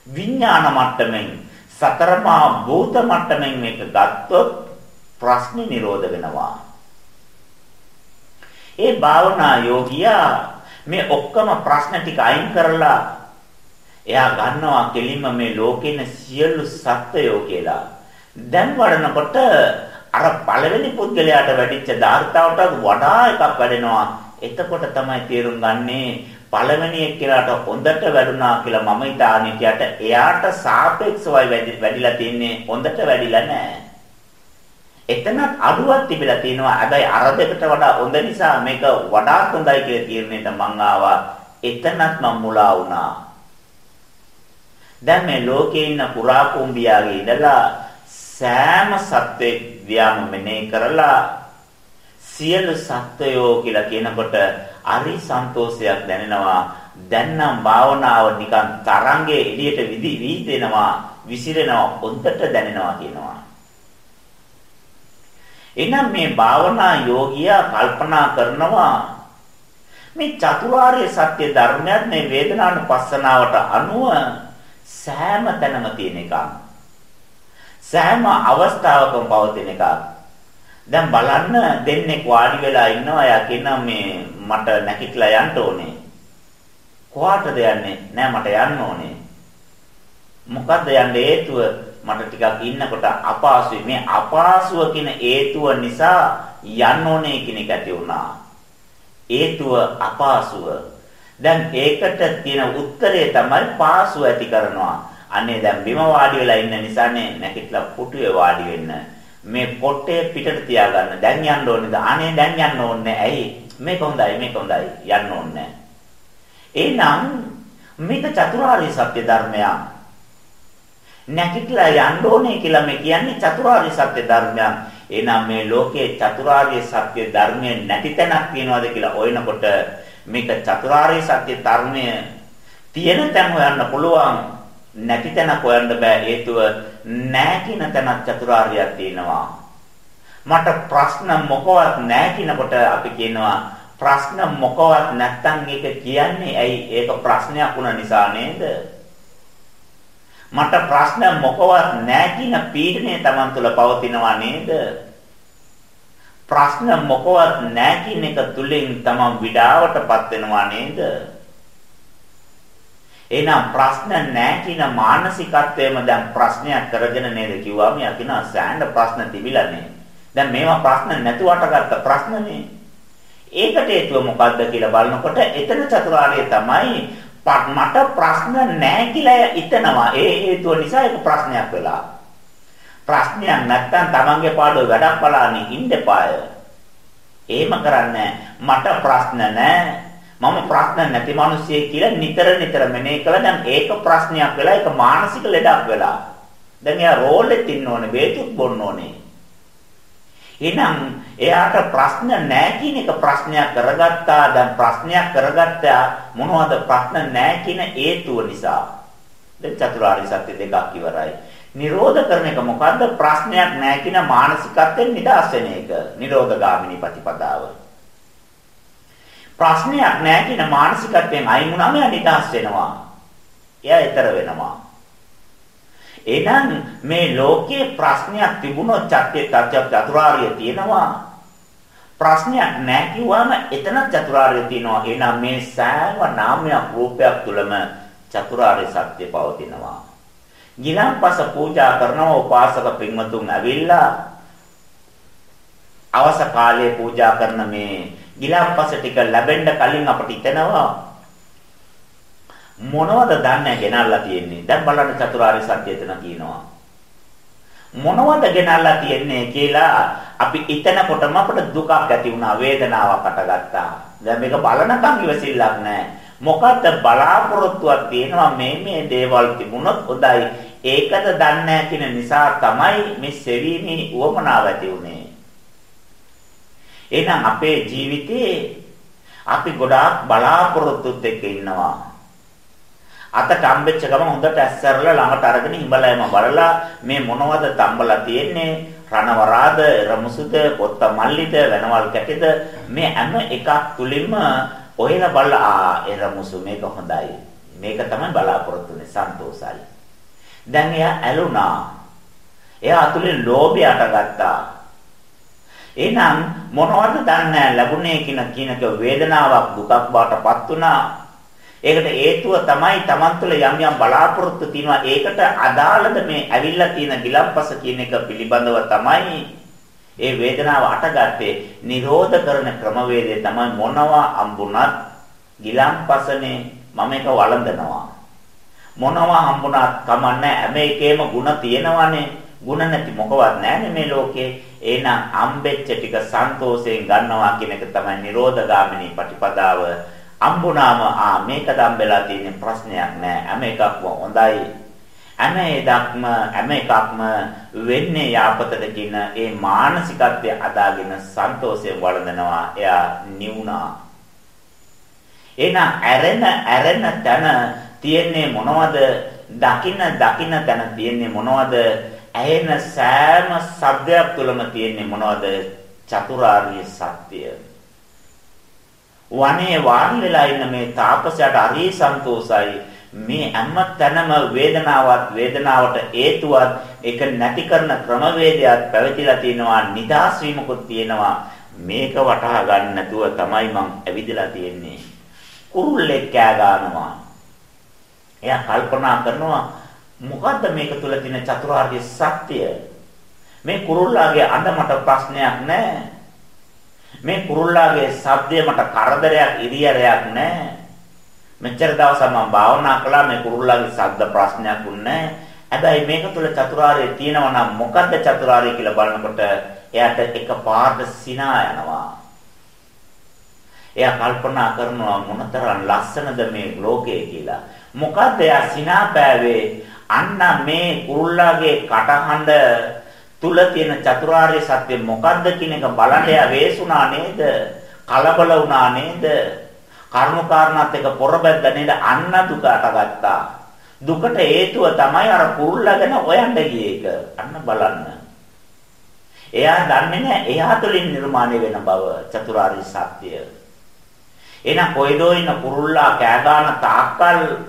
S1: විඥාන මට්ටමින් සතරමා භූත මට්ටමින් මේක ගත්තොත් ප්‍රශ්නේ නිරෝධ වෙනවා. ඒ භාවනා යෝගියා මේ ඔක්කොම ප්‍රශ්න ටික අයින් කරලා එයා ගන්නවා කෙලින්ම මේ ලෝකෙන සියලු සත්වයෝ කියලා. දැන් වඩනකොට අර පළවෙනි පුද්ගලයාට වැඩිච්ච ධාර්තාවට වඩා එකක් වැඩෙනවා. එතකොට තමයි තේරුම් ගන්නේ පළවෙනි එක්කලාට හොඳට වැඩුණා කියලා මම හිතාන හිටියට එයාට සාපේක්ෂවයි වැඩිලා තින්නේ හොඳට වැඩිලා නැහැ. එතනත් අඩුවක් තිබිලා තියෙනවා. හැබැයි අර දෙකට වඩා හොඳ නිසා මේක වඩාත් හොඳයි කියලා තීරණයට මං ආවා. එතනත් මම මුලා වුණා. දැන් මේ ලෝකේ ඉන්න පුරා කුඹියාගේ ඉඳලා සෑම සත්වෙක් ව්‍යාම මෙනේ කරලා සියලු සත්වයෝ කියලා කියනකොට අරි සන්තෝෂයක් දැනෙනවා. දැන් නම් භාවනාව නිකන් තරංගේ එළියට විදි වීදෙනවා, විසිරෙනවා, හොඳට දැනෙනවා කියනවා. එහෙනම් මේ භාවනා යෝගියා කල්පනා කරනවා මේ චතුරාර්ය සත්‍ය ධර්මයන් මේ වේදනානුපස්සනාවට අනුව සෑම තැනම තියෙන එකක්. සෑම අවස්ථාවකම පවතින එකක්. දැන් බලන්න දෙන්නෙක් වාඩි වෙලා ඉන්නවා යා කියනවා මේ මට නැගිටලා යන්න ඕනේ. කොහාටද යන්නේ? නෑ මට යන්න ඕනේ. මොකද්ද යන්න හේතුව? මට ටිකක් ඉන්නකොට අපහසුයි. මේ අපහසුව කියන හේතුව නිසා යන්න ඕනේ කියන එක ඇති වුණා. හේතුව අපහසුව. දැන් ඒකට තියෙන උත්තරය තමයි පාසුව ඇති කරනවා. අනේ දැන් බිම වාඩි වෙලා ඉන්න නිසානේ නැකිట్లా පුටුවේ වාඩි වෙන්න. මේ පොට්ටේ පිටට තියාගන්න. දැන් යන්න ඕනේද? අනේ දැන් යන්න ඕනේ. ඇයි? මේක හොඳයි මේක හොඳයි. යන්න ඕනේ. එහෙනම් මේක චතුරාර්ය සත්‍ය ධර්මයක්. නැගිටලා යන්න ඕනේ කියලා මේ කියන්නේ චතුරාර්ය සත්‍ය ධර්මයක්. එහෙනම් මේ ලෝකයේ චතුරාර්ය සත්‍ය ධර්මය නැති තැනක් තියනවාද කියලා හොයනකොට මේක චතුරාර්ය සත්‍ය ධර්මය තියෙන තැන හොයන්න පුළුවන්. නැති තැන හොයන්න බෑ හේතුව නැහැ කියන තැනක් චතුරාර්යයක් තියෙනවා. මට ප්‍රශ්න මොකවත් නැහැ කියනකොට අපි කියනවා ප්‍රශ්න මොකවත් නැත්තම් ඒක කියන්නේ ඇයි ඒක ප්‍රශ්නයක් වුණ නිසා නේද? මට ප්‍රශ්න මොකවත් නැහැ කියන පීඩනය Taman තුල පවතිනවා නේද? ප්‍රශ්න මොකවත් නැහැ කියන එක තුලින් Taman විඩාවටපත් වෙනවා නේද? එහෙනම් ප්‍රශ්න නැහැ කියන මානසිකත්වයම දැන් ප්‍රශ්නයක් කරගෙන නේද කිව්වම යකින සෑහෙන ප්‍රශ්න තිබිලානේ. දැන් මේවා ප්‍රශ්න නැතුවට ගත්ත ප්‍රශ්නනේ. ඒකට හේතුව මොකද්ද කියලා බලනකොට එතන චතුරාර්යය තමයි මට ප්‍රශ්න නැහැ කියලා හිතනවා. ඒ හේතුව නිසා ඒක ප්‍රශ්නයක් වෙලා. ප්‍රශ්නයක් නැත්තම් Tamange පාඩුව වැඩක් බලාගෙන ඉන්න එපාය. එහෙම කරන්නේ මට ප්‍රශ්න නැහැ. මම ප්‍රශ්න නැති මිනිස්සෙක් කියලා නිතර නිතර මෙනේ කළා. දැන් ඒක ප්‍රශ්නයක් වෙලා ඒක මානසික ලෙඩක් වෙලා. දැන් එයා රෝල් එකේ ඉන්න ඕනේ, බේතුත් බොන්න ඕනේ. එහෙනම් එයාට ප්‍රශ්න නැහැ කියන එක ප්‍රශ්නයක් කරගත්තා. දැන් ප්‍රශ්නයක් කරගත්තා මොනවද ප්‍රශ්න නැහැ කියන හේතුව නිසා. දැන් චතුරාර්ය සත්‍ය දෙකක් ඉවරයි. නිරෝධ කරන එක මොකද්ද ප්‍රශ්නයක් නැහැ කියන මානසිකත්වයෙන් නිදහස් වෙන එක. නිරෝධගාමිනී ප්‍රතිපදාව. ප්‍රශ්නයක් නැහැ කියන මානසිකත්වයෙන් අයින් වුණාම එයා නිදහස් වෙනවා. එයා ඊතර වෙනවා. එහෙනම් මේ ලෝකයේ ප්‍රශ්නයක් තිබුණොත් චත්‍ය චතුරාර්ය තියෙනවා. ප්‍රශ්නයක් නැහැ කිව්වම එතන චතුරාර්ය තියෙනවා. එහෙනම් මේ සෑම නාමයක් රූපයක් තුලම චතුරාර්ය සත්‍ය පවතිනවා. ගිලන්පස පූජා කරනවා උපාසක පින්වතුන් ඇවිල්ලා අවස කාලයේ පූජා කරන මේ ගිලන්පස ටික ලැබෙන්න කලින් අපිට හිතෙනවා මොනවද දන්නේ ගෙනල්ලා තියෙන්නේ? දැන් බලන්න චතුරාර්ය සත්‍ය එතන කියනවා. මොනවද ගෙනල්ලා තියෙන්නේ කියලා අපි ඉතනකොටම අපිට දුකක් ඇති වුණා වේදනාවක් අටගත්තා දැන් මේක බලනකම් ඉවසිල්ලක් නැහැ මොකද්ද බලාපොරොත්තුවක් තියෙනවා? මේ මේ දේවල් තිබුණොත් හොඳයි. ඒකද දන්නේ කියන නිසා තමයි මේ සෙවීමේ උවමනාව ඇති උනේ එහෙනම් අපේ ජීවිතේ අපි ගොඩාක් බලාපොරොත්තුත් එක්ක ඉන්නවා. අතට හම්බෙච්ච ගම හොඳට ඇස්සරලා ළඟට අරගෙන හිඹලෑම බලලා මේ මොනවද තම්බලා තියෙන්නේ? රණ වරාද රමුසුද පොත්ත මල්ලිද වෙනවල් කැටද? මේ හැම එකක් තුලින්ම ඔයලා බලලා ආ එරමුසු මේක හොඳයි. මේක තමයි බලාපොරොත්තු වෙන්නේ. සන්තෝසයි දැන් එයා ඇලුනා. එයා අතුලෙන් ලෝභය අටගත්තා. එහෙනම් මොනවද දන්නේ ලැබුණේ කියන කිනක වේදනාවක් දුකක් බාටපත් වුණා ඒකට හේතුව තමයි Taman තුළ යම් යම් බලාපොරොත්තු තියෙනවා. ඒකට අදාළද මේ ඇවිල්ලා තියෙන ගිලම්පස කියන එක පිළිබඳව තමයි ඒ වේදනාව අටගත්තේ. නිරෝධ කරන ක්‍රමවේදය තමයි මොනවා අම්බුණත් ගිලම්පසනේ මම එක වළඳනවා. මොනවා හම්බුණත් කමන්නේ හැම එකේම ಗುಣ තියෙනවනේ. ಗುಣ නැති මොකවත් නැහැනේ මේ ලෝකේ. එහෙනම් අම්බෙච්ච ටික සන්තෝෂයෙන් ගන්නවා කියන එක තමයි නිරෝධගාමිනී ප්‍රතිපදාව. අම්බුනාම ආ මේක දම්බෙලා තියෙන ප්‍රශ්නයක් නෑ හැම එකක්ම හොඳයි. හැම එකක්ම හැම එකක්ම වෙන්නේ යාපතට කියන ඒ මානසිකත්වය අදාගෙන සන්තෝෂයෙන් වළඳනවා. එයා නිවුණා. එහෙනම් ඇරෙන ඇරෙන තැන තියෙන්නේ මොනවද? දකින්න දකින්න තැන තියෙන්නේ මොනවද? ඇහෙන සෑම ශබ්දයක් තුළම තියෙන්නේ මොනවද? චතුරාර්ය සත්‍යය. වනේ වාඩි වෙලා ඉන්න මේ තාපසයාට හරි සන්තෝසයි. මේ හැම තැනම වේදනාවක් වේදනාවට හේතුවක් ඒක නැති කරන ක්‍රමවේදයක් පැවතිලා තියෙනවා නිදාස් වීමකුත් තියෙනවා. මේක වටහා ගන්න නැතුව තමයි මං ඇවිදලා තියෙන්නේ. කුරුල්ලෙක් කෑ ගන්නවා. එයා කල්පනා කරනවා මොකද්ද මේක තුල තියෙන චතුරාර්ය සත්‍යය මේ කුරුල්ලාගේ අඬ මට ප්‍රශ්නයක් නැහැ මේ කුරුල්ලාගේ ශබ්දය මට කරදරයක් ඉරියරයක් නැහැ. මෙච්චර දවසක් මම භාවනා කළා මේ කුරුල්ලාගේ ශබ්ද ප්‍රශ්නයක් උන්නේ හැබැයි මේක තුල චතුරාර්ය තියෙනවා නම් මොකද්ද චතුරාර්ය කියලා බලනකොට එයාට එකපාරට සිනා යනවා. එයා කල්පනා කරනවා මොනතරම් ලස්සනද මේ ලෝකය කියලා. මොකද්ද එයා සිනා පෑවේ? අන්න මේ කුරුල්ලාගේ කටහඬ තුල තියෙන චතුරාර්ය සත්‍ය මොකද්ද කියන එක බලන්න යා වේසුණා නේද? කලබල වුණා නේද? කර්ම කාරණාත් එක පොරබැද්ද නේද? අන්න දුක අටගත්තා. දුකට හේතුව තමයි අර කුරුල්ලගෙන හොයන්න ගියේ එක. අන්න බලන්න. එයා දන්නේ නැහැ එයා තුළින් නිර්මාණය වෙන බව චතුරාර්ය සත්‍ය. එහෙනම් කොයිදෝ ඉන්න කුරුල්ලා කෑ ගන්න තාක්කල්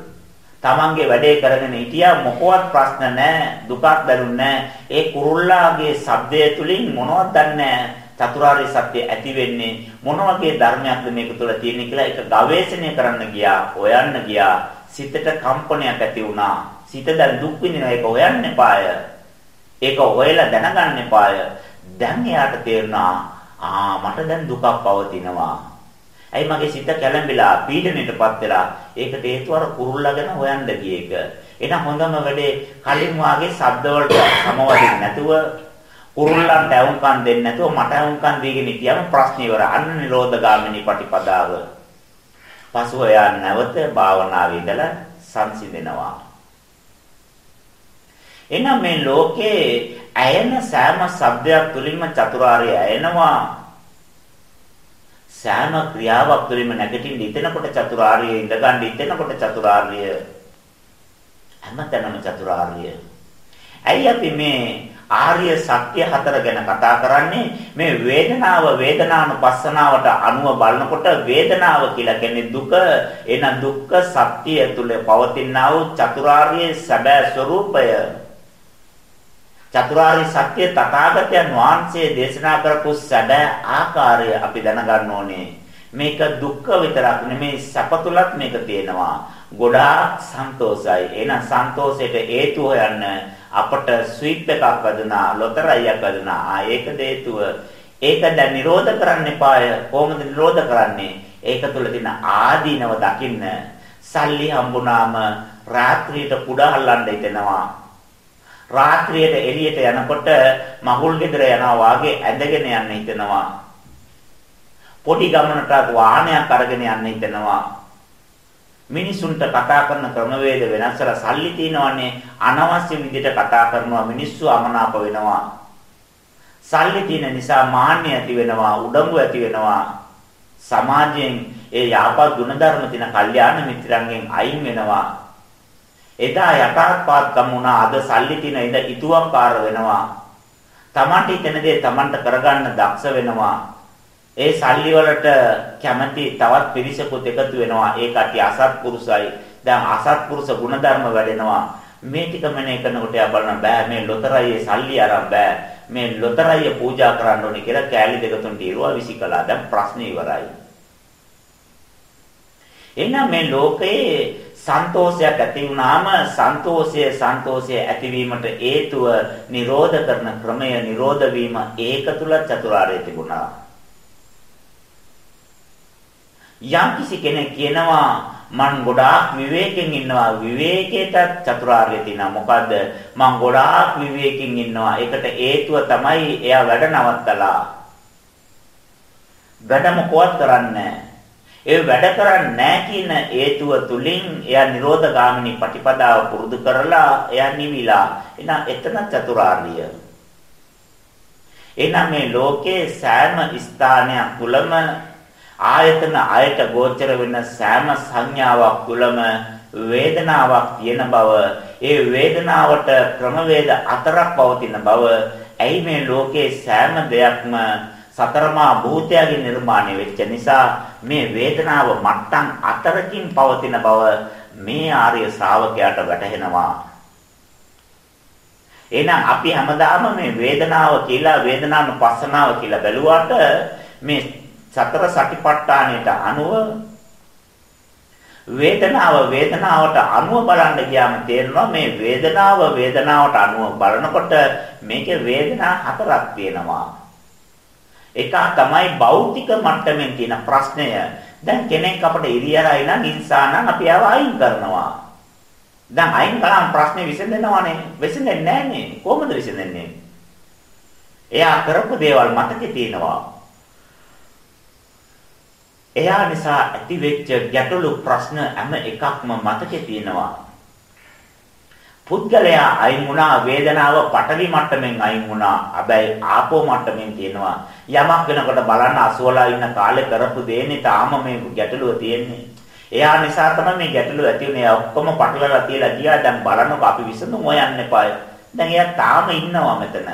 S1: තමන්ගේ වැඩේ කරගෙන හිටියා. මොකවත් ප්‍රශ්න නැහැ. දුකක් දැනුන්නේ ඒ කුරුල්ලාගේ ශබ්දය තුලින් මොනවද දන්නේ චතුරාර්ය සත්‍ය ඇති වෙන්නේ මොන වගේ ධර්මයක්ද මේක තුල තියෙන්නේ කියලා ඒක ගවේෂණය කරන්න ගියා හොයන්න ගියා. සිතට කම්පනයක් ඇති වුණා. සිත දැන් දුක් විඳිනවා. ඒක හොයන්න එපාය. ඒක හොයලා දැනගන්න එපාය. දැන් එයාට තේරුණා ආ මට දැන් දුකක් පවතිනවා. ඇයි මගේ සිත කැළඹිලා පීඩණයටපත් වෙලා ඒකට හේතුව අර කුරුල්ලාගෙන හොයන්න ගිය එක. එහෙනම් හොඳම වැඩේ කලින් වාගේ ශබ්ද වලට සමවදින්න නැතුව කුරුල්ලන්ට ඇවුම්කම් දෙන්නේ නැතුව මට ඇවුම්කම් දීගෙන හිටියම ප්‍රශ්න ඉවර. අන්න නිරෝධගාමිනී පටිපදාව. පසුව යා නැවත භාවනාවේ ඉඳලා සංසිඳෙනවා. එහෙනම් මේ ලෝකේ ඇයෙන සෑම ශබ්දයක් තුලින්ම චතුරාර්ය ඇයෙනවා. සෑම ක්‍රියාවක් තුළින්ම නැගිටින්න ඉතනකොට චතුරාර්ය ඉඳගන්න ඉතනකොට චතුරාර්ය හැමතැනම චතුරාර්ය. ඇයි අපි මේ ආර්ය සත්‍ය හතර ගැන කතා කරන්නේ? මේ වේදනාව වේදනානුපස්සනාවට අනුව බලනකොට වේදනාව කියලා කියන්නේ දුක. එන දුක්ඛ සත්‍ය තුළ පවතිනා වූ චතුරාර්ය සැබෑ ස්වરૂපය. චතුරාර්ය සත්‍ය තථාගතයන් වහන්සේ දේශනා කරපු සැබෑ ආකාරය අපි දැනගන්න ඕනේ. මේක දුක්ඛ විතරක් නෙමෙයි සැප තුලත් මේක තියෙනවා. ගොඩාක් සන්තෝසයි එහෙනම් සන්තෝෂයට හේතු හොයන්න අපට ස්විප් එකක් වැදුනා ලොතරැයියක් වැදුනා. ආ ඒක හේතුව. ඒක දැන් නිරෝධ කරන්න එපාය. කොහොමද නිරෝධ කරන්නේ? ඒක තුල තියෙන ආදීනව දකින්න. සල්ලි හම්බුනාම රාත්‍රියට කුඩා හල්ලන්න හිතෙනවා. රාත්‍රියට එළියට යනකොට මහුල් ගෙදර යනවා වාගේ ඇදගෙන යන්න හිතෙනවා. පොඩි ගමනට වාහනයක් අරගෙන යන්න හිතෙනවා. මිනිසුන්ට කතා කරන ක්‍රමවේද වෙනස්ලා සල්ලි තියනවනේ අනවශ්‍ය විදිහට කතා කරනවා මිනිස්සු අමනාප වෙනවා. සල්ලි තියෙන නිසා මාන්නය ඇති වෙනවා උඩඟු ඇති වෙනවා. සමාජයෙන් ඒ යාපත් ගුණධර්ම තියෙන කල්යාණ මිත්‍රයන්ගෙන් අයින් වෙනවා. එදා යටාත්පාත්කම් වුණා අද සල්ලි තියෙන ඉඳ ඉතුවක්කාර වෙනවා තමන්ට හිතෙන දේ තමන්ට කරගන්න දක්ෂ වෙනවා ඒ සල්ලි වලට කැමති තවත් පිරිසකුත් එකතු වෙනවා. ඒ කටි අසත්පුරුසයි. දැන් අසත්පුරුෂ ගුණධර්ම වැඩෙනවා. මේ ටික මෙනේ කරනකොට යා බලන්න බෑ මේ ලොතරයියේ සල්ලි අරන් බෑ. මේ ලොතරයිය පූජා කරන්න ඕනේ කියලා කෑලි දෙක තුනට ඉරුවා විසිකලා. දැන් ප්‍රශ්නේ ඉවරයි. එහෙනම් මේ ලෝකයේ සන්තෝෂයක් ඇති වුණාම සන්තෝෂය සන්තෝෂය ඇතිවීමට හේතුව නිරෝධ කරන ක්‍රමය නිරෝධ වීම ඒක තුල චතුරාර්ය තිබුණා. යම්කිසි කෙනෙක් කියනවා මං ගොඩාක් විවේකයෙන් ඉන්නවා විවේකයට චතුරාර්ය තියෙනවා. මොකද්ද? මං ගොඩාක් විවේකයෙන් ඉන්නවා. ඒකට හේතුව තමයි එයා වැඩ නවත්තලා. වැඩ මොකවත් කරන්නේ? ඒ වැඩ කරන්නේ නැහැ කියන හේතුව තුලින් එයා නිරෝධ ගාමිනී ප්‍රතිපදාව පුරුදු කරලා එයා නිවිලා. එහෙනම් එතන චතුරාර්ය. එහෙනම් මේ ලෝකේ සෑම ස්ථානයක් තුලම ආයතන අයට ගෝචර වෙන සෑම සංඥාවක් තුළම වේදනාවක් තියෙන බව ඒ වේදනාවට ක්‍රමවේද හතරක් පවතින බව ඇයි මේ ලෝකේ සෑම දෙයක්ම සතරමා භූතයන්ගෙන් නිර්මාණය වෙච්ච නිසා මේ වේදනාව මට්ටම් හතරකින් පවතින බව මේ ආර්ය ශ්‍රාවකයාට වැටහෙනවා එහෙනම් අපි හැමදාම මේ වේදනාව කියලා වේදනානුපස්සනාව කියලා බැලුවාට මේ සතර සටිපට්ඨානයට අනුව වේදනාව වේදනාවට අනුව බලන්න ගියාම තේරෙනවා මේ වේදනාව වේදනාවට අනුව බලනකොට මේකේ වේදනා හතරක් තියෙනවා. එක තමයි භෞතික මට්ටමින් තියෙන ප්‍රශ්නය. දැන් කෙනෙක් අපිට ඉරියරයි නම් ඉන්සානම් අපි ආව අයින් කරනවා. දැන් අයින් කළාම ප්‍රශ්නේ විසඳෙනවනේ. විසඳෙන්නේ නැහනේ. කොහොමද විසඳෙන්නේ? එයා කරපු දේවල් මතකේ තියෙනවා. එයා නිසා ඇතිවෙච්ච ගැටලු ප්‍රශ්න හැම එකක්ම මතකේ තියෙනවා. පුද්ගලයා අයින් වුණා වේදනාව පටවි මට්ටමින් අයින් වුණා. හැබැයි ආපෝ මට්ටමින් තියෙනවා. යමක් වෙනකොට බලන්න අසුවලා ඉන්න කාලේ කරපු දේනේ තාම මේ ගැටලුව තියෙන්නේ. එයා නිසා තමයි මේ ගැටලුව ඇති වුනේ. ඔක්කොම පටලලා තියලා ගියා. දැන් බලන්නකො අපි විසඳුම හොයන්න එපායි. දැන් එයා තාම ඉන්නවා මෙතන.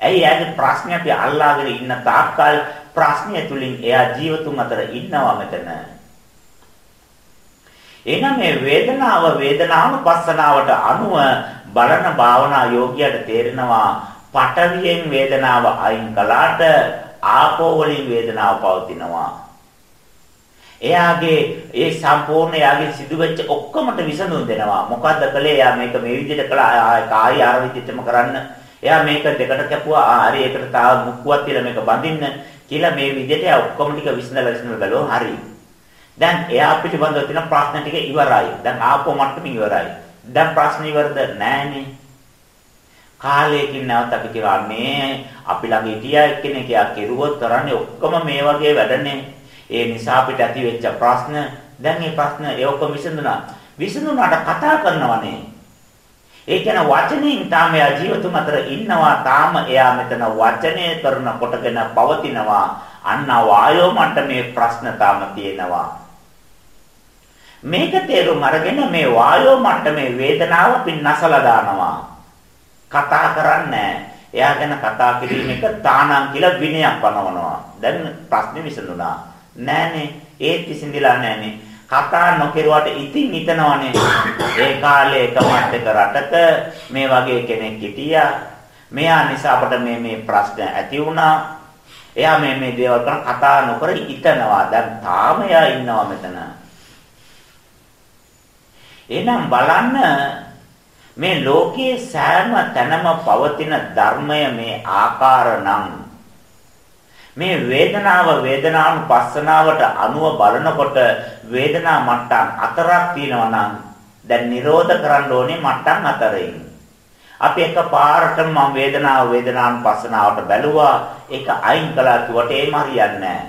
S1: ඇයි එයාගේ ප්‍රශ්නේ අපි අල්ලාගෙන ඉන්න තාක්කල් ප්‍රශ්නය තුලින් එයා ජීවතුන් අතර ඉන්නවා මෙතන. එහෙනම් මේ වේදනාව වේදනානුපස්සනාවට අනුව බලන භාවනා යෝගියට තේරෙනවා පටවියෙන් වේදනාව අයින් කළාට ආපෝ වලින් වේදනාව පවතිනවා. එයාගේ ඒ සම්පූර්ණ එයාගේ සිදුවෙච්ච ඔක්කොමට විසඳුම් දෙනවා. මොකද්ද කළේ? එයා මේක මේ විදිහට කළා. කායි ආර විදිහටම කරන්න. එයා මේක දෙකට කැපුවා. ආ හරි ඒකට තාම මුක්කුවක් තියලා මේක බඳින්න. කියලා මේ විදිහට ඔක්කොම ටික විසඳලා විසඳලා බලුවා හරි. දැන් එයා පිටිබඳව තියෙන ප්‍රශ්න ටික ඉවරයි. දැන් ආපෝ මට්ටමින් ඉවරයි. දැන් ප්‍රශ්න ඉවරද නෑනේ. කාලයකින් නැවත අපි කියලා මේ අපි ළඟ හිටියා එක්කෙනෙක් යා කෙරුවොත් කරන්නේ ඔක්කොම මේ වගේ වැඩනේ. ඒ නිසා අපිට ඇති වෙච්ච ප්‍රශ්න දැන් මේ ප්‍රශ්න ඒ ඔක්කොම විසඳුණා. විසඳුණාට කතා කරනවනේ. ඒ කියන්නේ වචනෙන් තාම එයා ජීවතුන් අතර ඉන්නවා තාම එයා මෙතන වචනය කරන කොටගෙන පවතිනවා අන්න වායෝ මට්ටමේ ප්‍රශ්න තාම තියෙනවා මේක තේරුම් අරගෙන මේ වායෝ මට්ටමේ වේදනාව පින්නසලා දානවා. කතා කරන්නේ එයා ගැන කතා කිරීම එක තානම් කියලා විනයක් පනවනවා දැන් ප්‍රශ්නේ විසඳුණා. නෑනේ. ඒත් විසඳිලා නෑනේ. කතා නොකිරුවට ඉතින් හිතනවනේ. ඒ කාලේ එකමත් එක රටක මේ වගේ කෙනෙක් හිටියා. මෙයා නිසා අපට මේ මේ ප්‍රශ්න ඇති වුණා. එයා මේ මේ දේවල් කරන කතා නොකර හිතනවා. දැන් තාම එයා ඉන්නවා මෙතන. එහෙනම් බලන්න මේ ලෝකයේ සෑම තැනම පවතින ධර්මය මේ ආකාර නම් මේ වේදනාව වේදනානුපස්සනාවට අනුව බලනකොට වේදනා මට්ටම් හතරක් තියෙනවා නම් දැන් නිරෝධ කරන්න ඕනේ මට්ටම් හතරෙන්. අපි එකපාරට මම වේදනාව වේදනානුපස්සනාවට බැලුවා ඒක අයින් කළා කිව්වට ඒම හරියන්නේ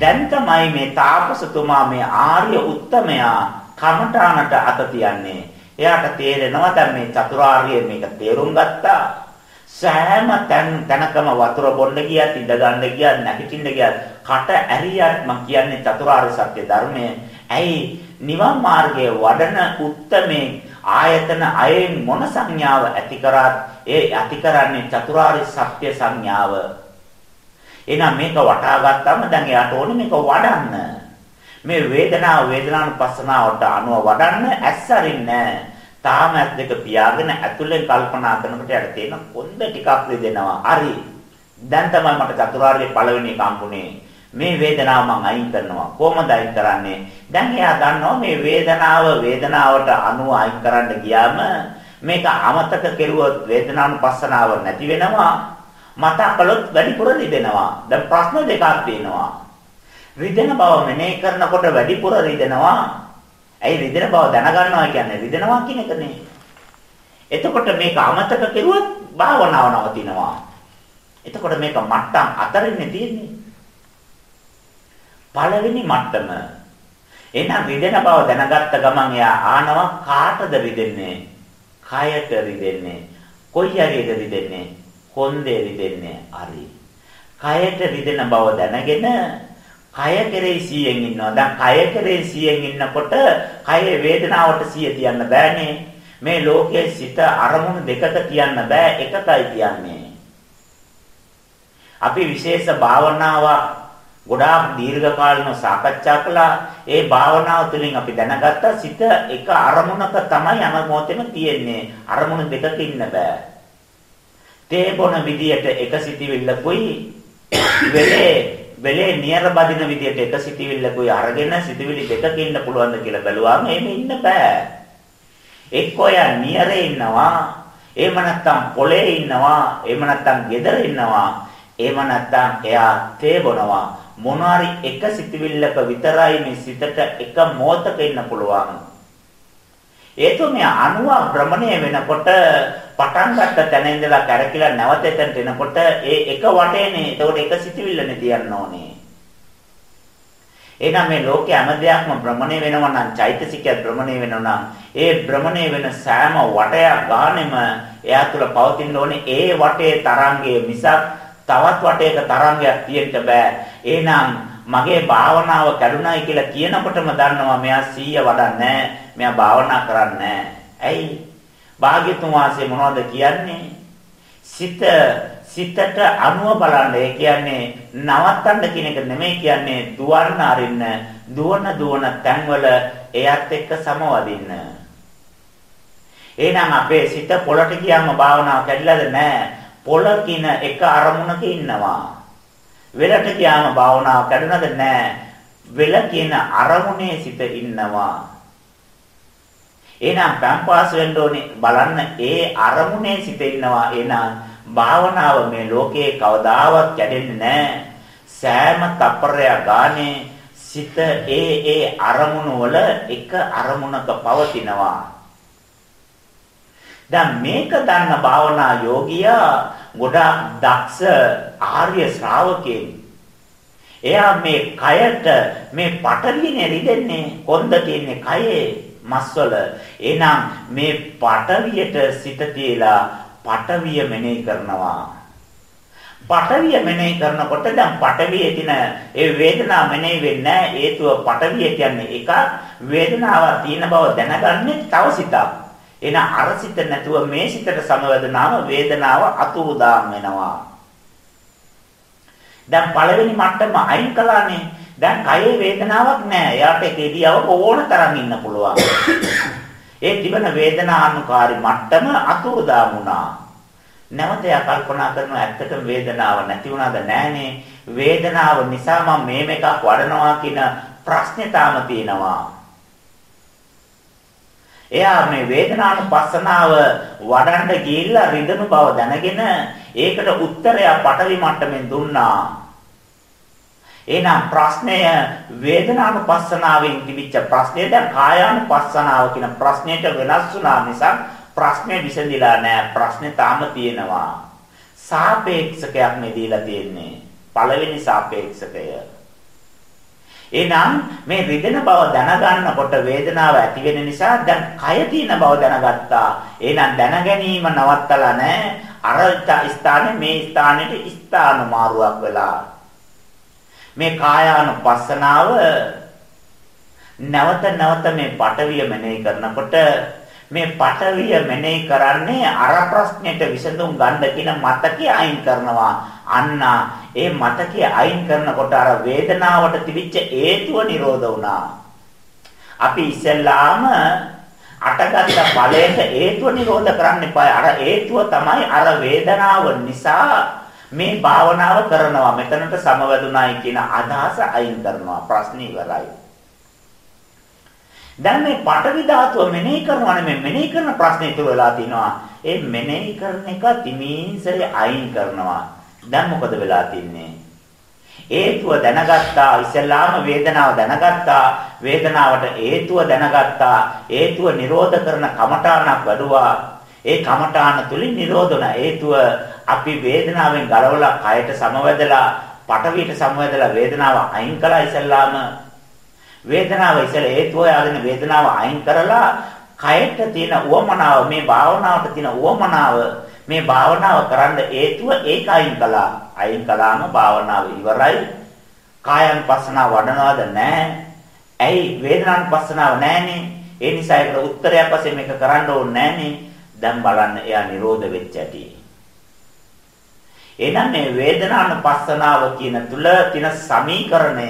S1: දැන් තමයි මේ තාපසතුමා මේ ආර්ය උත්තමයා කමඨානට අත තියන්නේ. එයාට තේරෙනවා දැන් මේ චතුරාර්ය මේක තේරුම් ගත්තා. සෑම තැන් තැනකම වතුර බොන්න ගියත් ඉඳ ගන්න ගියත් නැගිටින්න ගියත් කට ඇරියත් මම කියන්නේ චතුරාර්ය සත්‍ය ධර්මය. ඇයි නිවන් මාර්ගයේ වඩන උත්තමේ ආයතන අයෙන් මොන සංඥාව ඇති කරත් ඒ ඇති කරන්නේ චතුරාර්ය සත්‍ය සංඥාව. එහෙනම් මේක වටහා ගත්තාම දැන් එයාට ඕනේ මේක වඩන්න. මේ වේදනාව වේදනානුපස්සනාවට අනුව වඩන්න ඇස්සරින්නේ නැහැ. තාම ඇස් දෙක පියාගෙන ඇතුලෙන් කල්පනා කරනකොට යට තියෙන කොන්ද ටිකක් රිදෙනවා. හරි. දැන් තමයි මට චතුරාර්ය පළවෙනි කම්පුනේ. මේ වේදනාව මම අයින් කරනවා. කොහොමද අයින් කරන්නේ? දැන් එයා දන්නවා මේ වේදනාව වේදනාවට අනුව අයින් කරන්න ගියාම මේක අමතක කෙරුවොත් වේදනානුපස්සනාව නැති වෙනවා. මතක කළොත් වැඩිපුර රිදෙනවා. දැන් ප්‍රශ්න දෙකක් තියෙනවා. රිදෙන බව මෙනෙහි කරනකොට වැඩිපුර රිදෙනවා. ඇයි රිදෙන බව දැනගන්නවා කියන්නේ රිදෙනවා කියන එකනේ. එතකොට මේක අමතක කෙරුවොත් භාවනාව නවතිනවා. එතකොට මේක මට්ටම් අතරින්නේ තියෙන්නේ. පළවෙනි මට්ටම. එහෙනම් රිදෙන බව දැනගත්ත ගමන් එයා ආනවා කාටද රිදෙන්නේ? කයට රිදෙන්නේ. කොයි හරියද රිදෙන්නේ? කොන්දේ රිදෙන්නේ. හරි. කයට රිදෙන බව දැනගෙන කය කෙරෙහි 100න් ඉන්නවා. දැන් කය කෙරෙහි 100න් ඉන්නකොට කය වේදනාවට 100 තියන්න බෑනේ. මේ ලෝකයේ සිත අරමුණු දෙකට තියන්න බෑ එකටයි තියන්නේ. අපි විශේෂ භාවනාවක් ගොඩාක් දීර්ඝ කාලීනව සාකච්ඡා කළා. ඒ භාවනාව තුළින් අපි දැනගත්තා සිත එක අරමුණක තමයි යන මොහොතේම තියෙන්නේ. අරමුණු දෙකක ඉන්න බෑ. තේ බොන විදියට එක සිටිවිල්ලකුයි වෙලේ වෙලේ නියර බදින විදියට එක සිටිවිල්ලකුයි අරගෙන සිටිවිලි දෙකක ඉන්න පුළුවන්ද කියලා බැලුවාම එහෙම ඉන්න බෑ. එක්කෝ යා නියරේ ඉන්නවා, එහෙම නැත්නම් පොලේ ඉන්නවා, එහෙම නැත්නම් ගෙදර ඉන්නවා, එහෙම නැත්නම් එයා තේ බොනවා. මොනවාරි එක සිටිවිල්ලක විතරයි මේ සිතට එක මොහොතක ඉන්න පුළුවන්. ඒ තුනේ අණුව භ්‍රමණය වෙනකොට පටන් ගත්ත තැන ඉඳලා කැරකිලා නැවත එතනට එනකොට ඒ එක වටේනේ එතකොට එක සිටිවිල්ලනේ තියන්න ඕනේ. එහෙනම් මේ ලෝකයේ හැම දෙයක්ම භ්‍රමණය වෙනවා නම් චෛතසිකයක් භ්‍රමණය වෙනවා නම් ඒ භ්‍රමණය වෙන සෑම වටයක් ගානෙම එයා තුළ පවතින ඕනේ ඒ වටේ තරංගයේ මිසක් තවත් වටයක තරංගයක් තියෙන්න බෑ. එහෙනම් මගේ භාවනාව කැඩුනයි කියලා කියනකොටම දන්නවා මෙයා 100 වඩන්නේ මෙයා භාවනා කරන්නේ ඇයි භාග්‍යතුන් වහන්සේ මොනවද කියන්නේ? සිත සිතට අනුව බලන්න. ඒ කියන්නේ නවත්තන්න කියන එක නෙමෙයි කියන්නේ දුවන්න අරින්න. දුවන දුවන තැන්වල එයත් එක්ක සමවදින්න. එහෙනම් අපේ සිත පොළට ගියාම භාවනාව කැඩිලාද නැහැ. පොළ කින එක අරමුණක ඉන්නවා. වෙලට ගියාම භාවනාව කැඩුනද නැහැ. වෙල කියන අරමුණේ සිත ඉන්නවා. එහෙනම් පැම්පාස් වෙන්න ඕනේ. බලන්න ඒ අරමුණේ සිට ඉන්නවා එහෙනම් භාවනාව මේ ලෝකේ කවදාවත් කැඩෙන්නේ නැහැ. සෑම තප්පරයක් ගානේ සිත ඒ ඒ අරමුණු වල එක අරමුණක පවතිනවා. දැන් මේක දන්න භාවනා යෝගියා ගොඩාක් දක්ෂ ආර්ය ශ්‍රාවකෙක් එයා මේ කයට මේ පටලිනේ රිදෙන්නේ. කොන්ද තියෙන්නේ කයේ. මස්වල. එහෙනම් මේ පටවියට සිත තියලා පටවිය මෙනෙහි කරනවා. පටවිය මෙනෙහි කරනකොට දැන් පටවියේ තියෙන ඒ වේදනාව මෙනෙහි වෙන්නේ නැහැ. හේතුව පටවිය කියන්නේ එක වේදනාවක් තියෙන බව දැනගන්නේ තව සිතක්. එහෙනම් අර සිත නැතුව මේ සිතට සමවැදනාම වේදනාව අතුරුදාම් වෙනවා. දැන් පළවෙනි මට්ටම අයින් කළානේ. දැන් කයේ වේදනාවක් නැහැ. එයාට ඒක ඉදියව ඕන තරම් ඉන්න පුළුවන්. ඒ තිබෙන වේදනානුකාරී මට්ටම අතුරුදාම් වුණා. නැවත එයා කල්පනා කරනවා ඇත්තටම වේදනාව නැති වුණාද නැහනේ. වේදනාව නිසා මම මේ මේකක් වඩනවා කියන ප්‍රශ්නේ තාම තියෙනවා. එයා මේ වේදනානුපස්සනාව වඩන්න ගිහිල්ලා රිදෙන බව දැනගෙන ඒකට උත්තරය පටවි මට්ටමින් දුන්නා. එහෙනම් ප්‍රශ්නය වේදනානුපස්සනාවෙන් තිබිච්ච ප්‍රශ්නේ දැන් කායානුපස්සනාව කියන ප්‍රශ්නෙට වෙනස් වුණා නිසා ප්‍රශ්නේ විසඳිලා නැහැ. ප්‍රශ්නේ තාම තියෙනවා. සාපේක්ෂකයක් මේ දීලා තියෙන්නේ. පළවෙනි සාපේක්ෂකය. එහෙනම් මේ රිදෙන බව දැනගන්නකොට වේදනාව ඇති වෙන නිසා දැන් කය තියෙන බව දැනගත්තා. එහෙනම් දැන ගැනීම නවත්තලා නැහැ. අර ස්ථානේ මේ ස්ථානෙට ස්ථාන මාරුවක් වෙලා. මේ කායානුපස්සනාව නැවත නැවත මේ පටවිය මෙනෙහි කරනකොට මේ පටවිය මෙනෙහි කරන්නේ අර ප්‍රශ්නෙට විසඳුම් ගන්න කියන මතකය අයින් කරනවා. අන්න ඒ මතකය අයින් කරනකොට අර වේදනාවට තිබිච්ච හේතුව නිරෝධ වුණා. අපි ඉස්සෙල්ලාම අටගත්ත ඵලයට හේතුව නිරෝධ කරන්න එපා. අර හේතුව තමයි අර වේදනාව නිසා මේ භාවනාව කරනවා. මෙතනට සමවැදුනායි කියන අදහස අයින් කරනවා. ප්‍රශ්නේ ඉවරයි. දැන් මේ පටවි ධාතුව මෙනෙහි කරනවා නෙමෙයි මෙනෙහි කරන ප්‍රශ්නේ ඉතුරු වෙලා තිනවා. ඒ මෙනෙහි කරන එක තිමීන්සරේ අයින් කරනවා. දැන් මොකද වෙලා තින්නේ? හේතුව දැනගත්තා ඉස්සෙල්ලාම වේදනාව දැනගත්තා වේදනාවට හේතුව දැනගත්තා හේතුව නිරෝධ කරන කමඨාණක් වැඩුවා ඒ කමඨාන තුලින් නිරෝධන හේතුව අපි වේදනාවෙන් ගලවලා කයට සමවැදලා පටවියට සමවැදලා වේදනාව අයින් කළා ඉස්සෙල්ලාම වේදනාව ඉතල හේතුව යාගෙන වේදනාව අයින් කරලා කයට තියෙන උවමනාව මේ භාවනාවට තියෙන උවමනාව මේ භාවනාව කරන්න හේතුව ඒක අයින් කළා. අයින් කළාම භාවනාව ඉවරයි. කායන් පස්සනාව වඩනවද නැහැ. ඇයි වේදනාන් පස්සනාව නැහනේ. ඒ නිසා ඒකට උත්තරයක් වශයෙන් මේක කරන්න ඕනේ නැහනේ. දැන් බලන්න එයා නිරෝධ වෙච්ච ඇති. එහෙනම් මේ වේදනානුපස්සනාව කියන තුල තියෙන සමීකරණය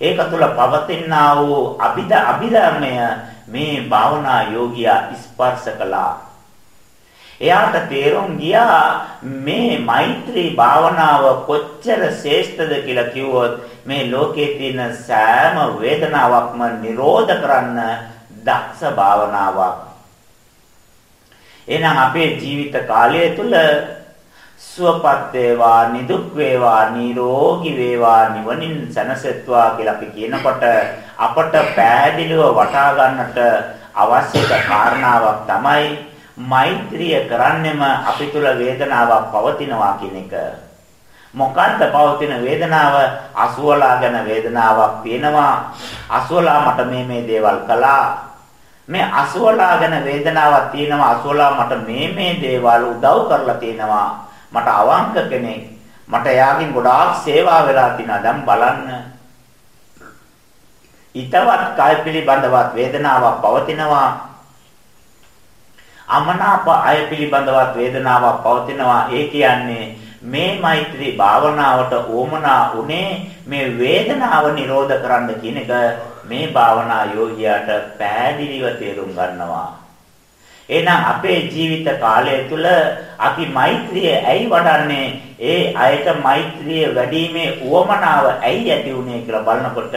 S1: ඒක තුළ පවතිනා වූ අභිද අභිධර්මය මේ භාවනා යෝගියා ස්පර්ශ කළා. එයාට තේරුම් ගියා මේ මෛත්‍රී භාවනාව කොච්චර ශ්‍රේෂ්ඨද කියලා කිව්වොත් මේ ලෝකයේ තියෙන සෑම වේදනාවක්ම නිරෝධ කරන්න දක්ෂ භාවනාවක්. එහෙනම් අපේ ජීවිත කාලය තුළ සුවපත් වේවා නිදුක් වේවා නිරෝගී වේවා නිවනින් සැනසෙත්වා කියලා අපි කියනකොට අපට පෑදිලිව වටා ගන්නට අවශ්‍ය කාරණාවක් තමයි මෛත්‍රිය කරන්නෙම අපි තුල වේදනාවක් පවතිනවා කියන එක. මොකන්ද පවතින වේදනාව? අසුවලා ගැන වේදනාවක් තියෙනවා අසුවලා මට මේ මේ දේවල් කළා. මේ අසුවලා ගැන වේදනාවක් තියෙනවා අසුවලා මට මේ මේ දේවල් උදව් කරලා තියෙනවා. මට අවංක කෙනෙක් මට එයාගෙන් ගොඩාක් සේවා වෙලා තිනා. දැන් බලන්න. ඊතවත් කාය පිළිබඳවත් වේදනාවක් පවතිනවා. අමනාප අය පිළිබඳවත් වේදනාවක් පවතිනවා. ඒ කියන්නේ මේ මෛත්‍රී භාවනාවට ඕමනා උනේ මේ වේදනාව නිරෝධ කරන්න කියන එක මේ භාවනා යෝගියාට පෑදිලිව තේරුම් ගන්නවා. එහෙනම් අපේ ජීවිත කාලය තුළ අපි මෛත්‍රිය ඇයි වඩන්නේ? ඒ අයට මෛත්‍රිය වැඩිීමේ උවමනාව ඇයි ඇති වුනේ කියලා බලනකොට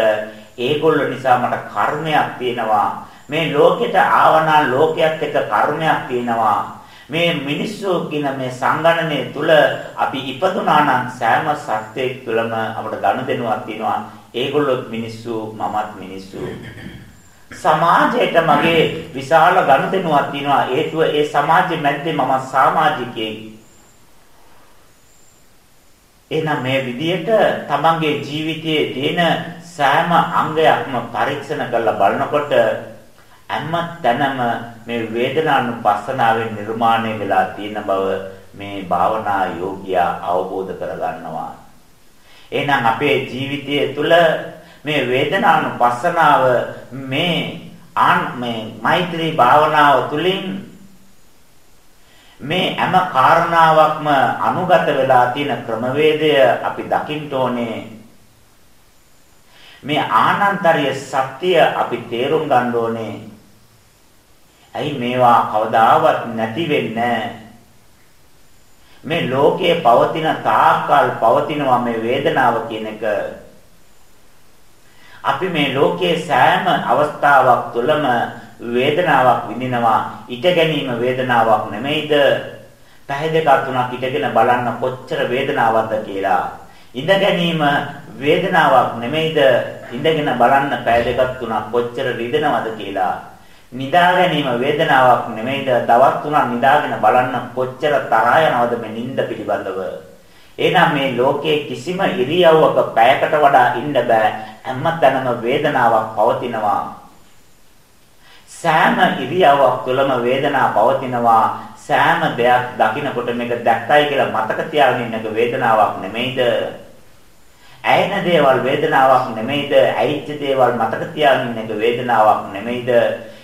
S1: ඒගොල්ලෝ නිසා මට කර්මයක් තියෙනවා. මේ ලෝකෙට ආවනා ලෝකයක් එක්ක කර්මයක් තියෙනවා. මේ මිනිස්සු කියන මේ සංගණනය තුල අපි ඉපදුනා නම් සෑම සත්‍යයක් තුළම අපට ගනුදෙනුවක් තියෙනවා. ඒගොල්ලොත් මිනිස්සු මමත් මිනිස්සු. සමාජයට මගේ විශාල ගනුදෙනුවක් තියෙනවා හේතුව ඒ සමාජෙ මැද්දේ මම සමාජිකයෙක් එහෙනම් මේ විදියට තමන්ගේ ජීවිතයේ තියෙන සෑම අංගයක්ම පරීක්ෂණ කරලා බලනකොට හැම තැනම මේ වේදනානුපස්සනාවෙන් නිර්මාණය වෙලා තියෙන බව මේ භාවනා යෝගියා අවබෝධ කරගන්නවා. එහෙනම් අපේ ජීවිතය තුළ මේ වේදනානුපස්සනාව මේ ආන් මේ මෛත්‍රී භාවනාව තුළින් මේ හැම කාරණාවක්ම අනුගත වෙලා තියෙන ක්‍රමවේදය අපි දකින්න ඕනේ. මේ ආනන්තරිය සත්‍ය අපි තේරුම් ගන්න ඕනේ. ඇයි මේවා කවදාවත් නැති වෙන්නේ? මේ ලෝකයේ පවතින තාක්කල් පවතිනවා මේ වේදනාව කියන එක. අපි මේ ලෝකයේ සෑම අවස්ථාවක් තුළම වේදනාවක් විඳිනවා. ඉට ගැනීම වේදනාවක් නෙමෙයිද? පැය දෙකක් තුනක් ඉටගෙන බලන්න කොච්චර වේදනාවක්ද කියලා. ඉඳ ගැනීම වේදනාවක් නෙමෙයිද? ඉඳගෙන බලන්න පැය දෙකක් තුනක් කොච්චර රිදෙනවද කියලා. නිදා ගැනීම වේදනාවක් නෙමෙයිද? දවස් තුනක් නිදාගෙන බලන්න කොච්චර තරහා යනවද මේ නිින්ද පිළිබඳව? එහෙනම් මේ ලෝකයේ කිසිම ඉරියව්වක පැයකට වඩා ඉන්න බෑ. හැමතැනම වේදනාවක් පවතිනවා. සෑම ඉරියව්වක් තුළම වේදනාව පවතිනවා. සෑම දෙයක් දකිනකොට මේක දැක්කයි කියලා මතක තියාගෙන ඉන්නක වේදනාවක් නෙමෙයිද? ඇයෙන දේවල් වේදනාවක් නෙමෙයිද? ඇයිච්ච දේවල් මතක තියාගෙන ඉන්නක වේදනාවක් නෙමෙයිද?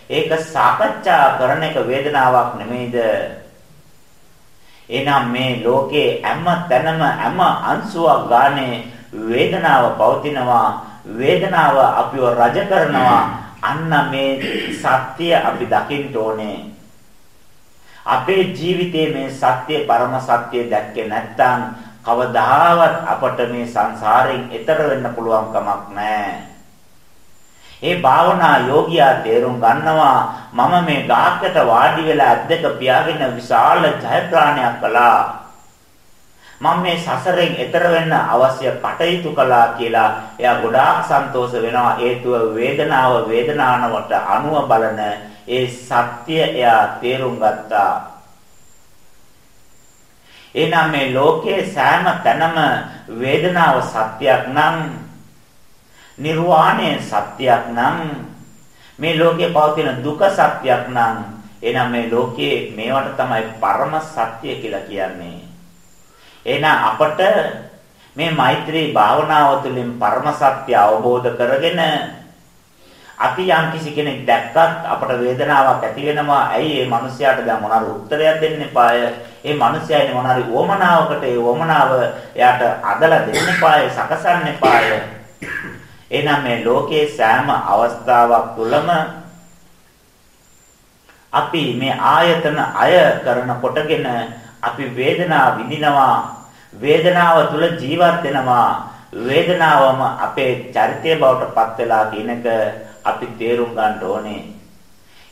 S1: ඒක සාකච්ඡා කරන එක වේදනාවක් නෙමෙයිද? එහෙනම් මේ ලෝකේ හැම තැනම හැම අංශුවක් ගානේ වේදනාව පවතිනවා. වේදනාව අපිව රජ කරනවා. අන්න මේ සත්‍ය අපි දකින්න ඕනේ. අපේ ජීවිතයේ මේ සත්‍ය පරම සත්‍ය දැක්කේ නැත්නම් කවදාවත් අපට මේ සංසාරයෙන් එතර වෙන්න පුළුවන් කමක් නැහැ. ඒ භාවනා යෝගියා තේරුම් ගන්නවා මම මේ ගාකට වාඩි වෙලා ඇද්දක පියාගෙන විශාල ජයග්‍රහණයක් කළා. මම මේ සසරෙන් එතර වෙන්න අවශ්‍ය කටයුතු කළා කියලා එයා ගොඩාක් සන්තෝෂ වෙනවා හේතුව වේදනාව වේදනාවට අනුව බලන ඒ සත්‍ය එයා තේරුම් ගත්තා. එනම් මේ ලෝකයේ සෑම තැනම වේදනාව සත්‍යයක් නම් නිර්වාණය සත්‍යයක් නම් මේ ලෝකේ පවතින දුක සත්‍යයක් නම් එහෙනම් මේ ලෝකයේ මේවට තමයි පරම සත්‍ය කියලා කියන්නේ. එහෙනම් අපට මේ මෛත්‍රී භාවනාව තුළින් පරම සත්‍ය අවබෝධ කරගෙන අපි යම් කිසි කෙනෙක් දැක්කත් අපට වේදනාවක් ඇති වෙනවා. ඇයි මේ මිනිස්යාට දැන් මොනාර උත්තරයක් දෙන්න එපාය. මේ මිනිස්යානේ මොනාරි වොමනාවකට ඒ වොමනාව එයාට අදලා දෙන්න එපාය, සකසන්න එපාය. එහෙනම් මේ ලෝකයේ සෑම අවස්ථාවක් තුළම අපි මේ ආයතන අය කරන කොටගෙන අපි වේදනාව විඳිනවා. වේදනාව තුළ ජීවත් වෙනවා. වේදනාවම අපේ චරිතය බවට පත් වෙලා කියනක අපි තේරුම් ගන්න ඕනේ.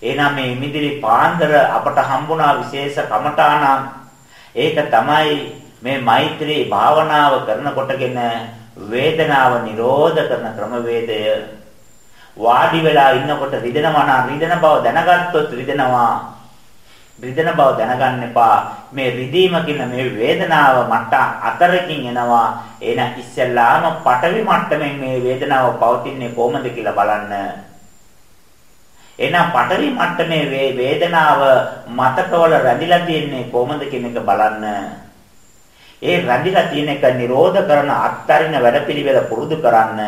S1: එහෙනම් මේ මිදිරි පාන්දර අපට හම්බුණා විශේෂ කමඨාණක්. ඒක තමයි මේ මෛත්‍රී භාවනාව කරන කොටගෙන වේදනාව නිරෝධ කරන ක්‍රමවේදය. වාඩි වෙලා ඉන්නකොට රිදෙනවා නම් රිදෙන බව දැනගත්තොත් රිදෙනවා. රිදෙන බව දැනගන්න එපා. මේ රිදීම කියන මේ වේදනාව මට අතරකින් එනවා. එන ඉස්සෙල්ලාම පටවි මට්ටමින් මේ වේදනාව පවතින්නේ කොහොමද කියලා බලන්න. එහෙනම් පටවි මට්ටමේ වේදනාව මතකවල රැඳිලා තියෙන්නේ කොහොමද කියන එක බලන්න. ඒ රැඳිලා තියෙන එක නිරෝධ කරන අත්තරින වැඩපිළිවෙල පුරුදු කරන්න.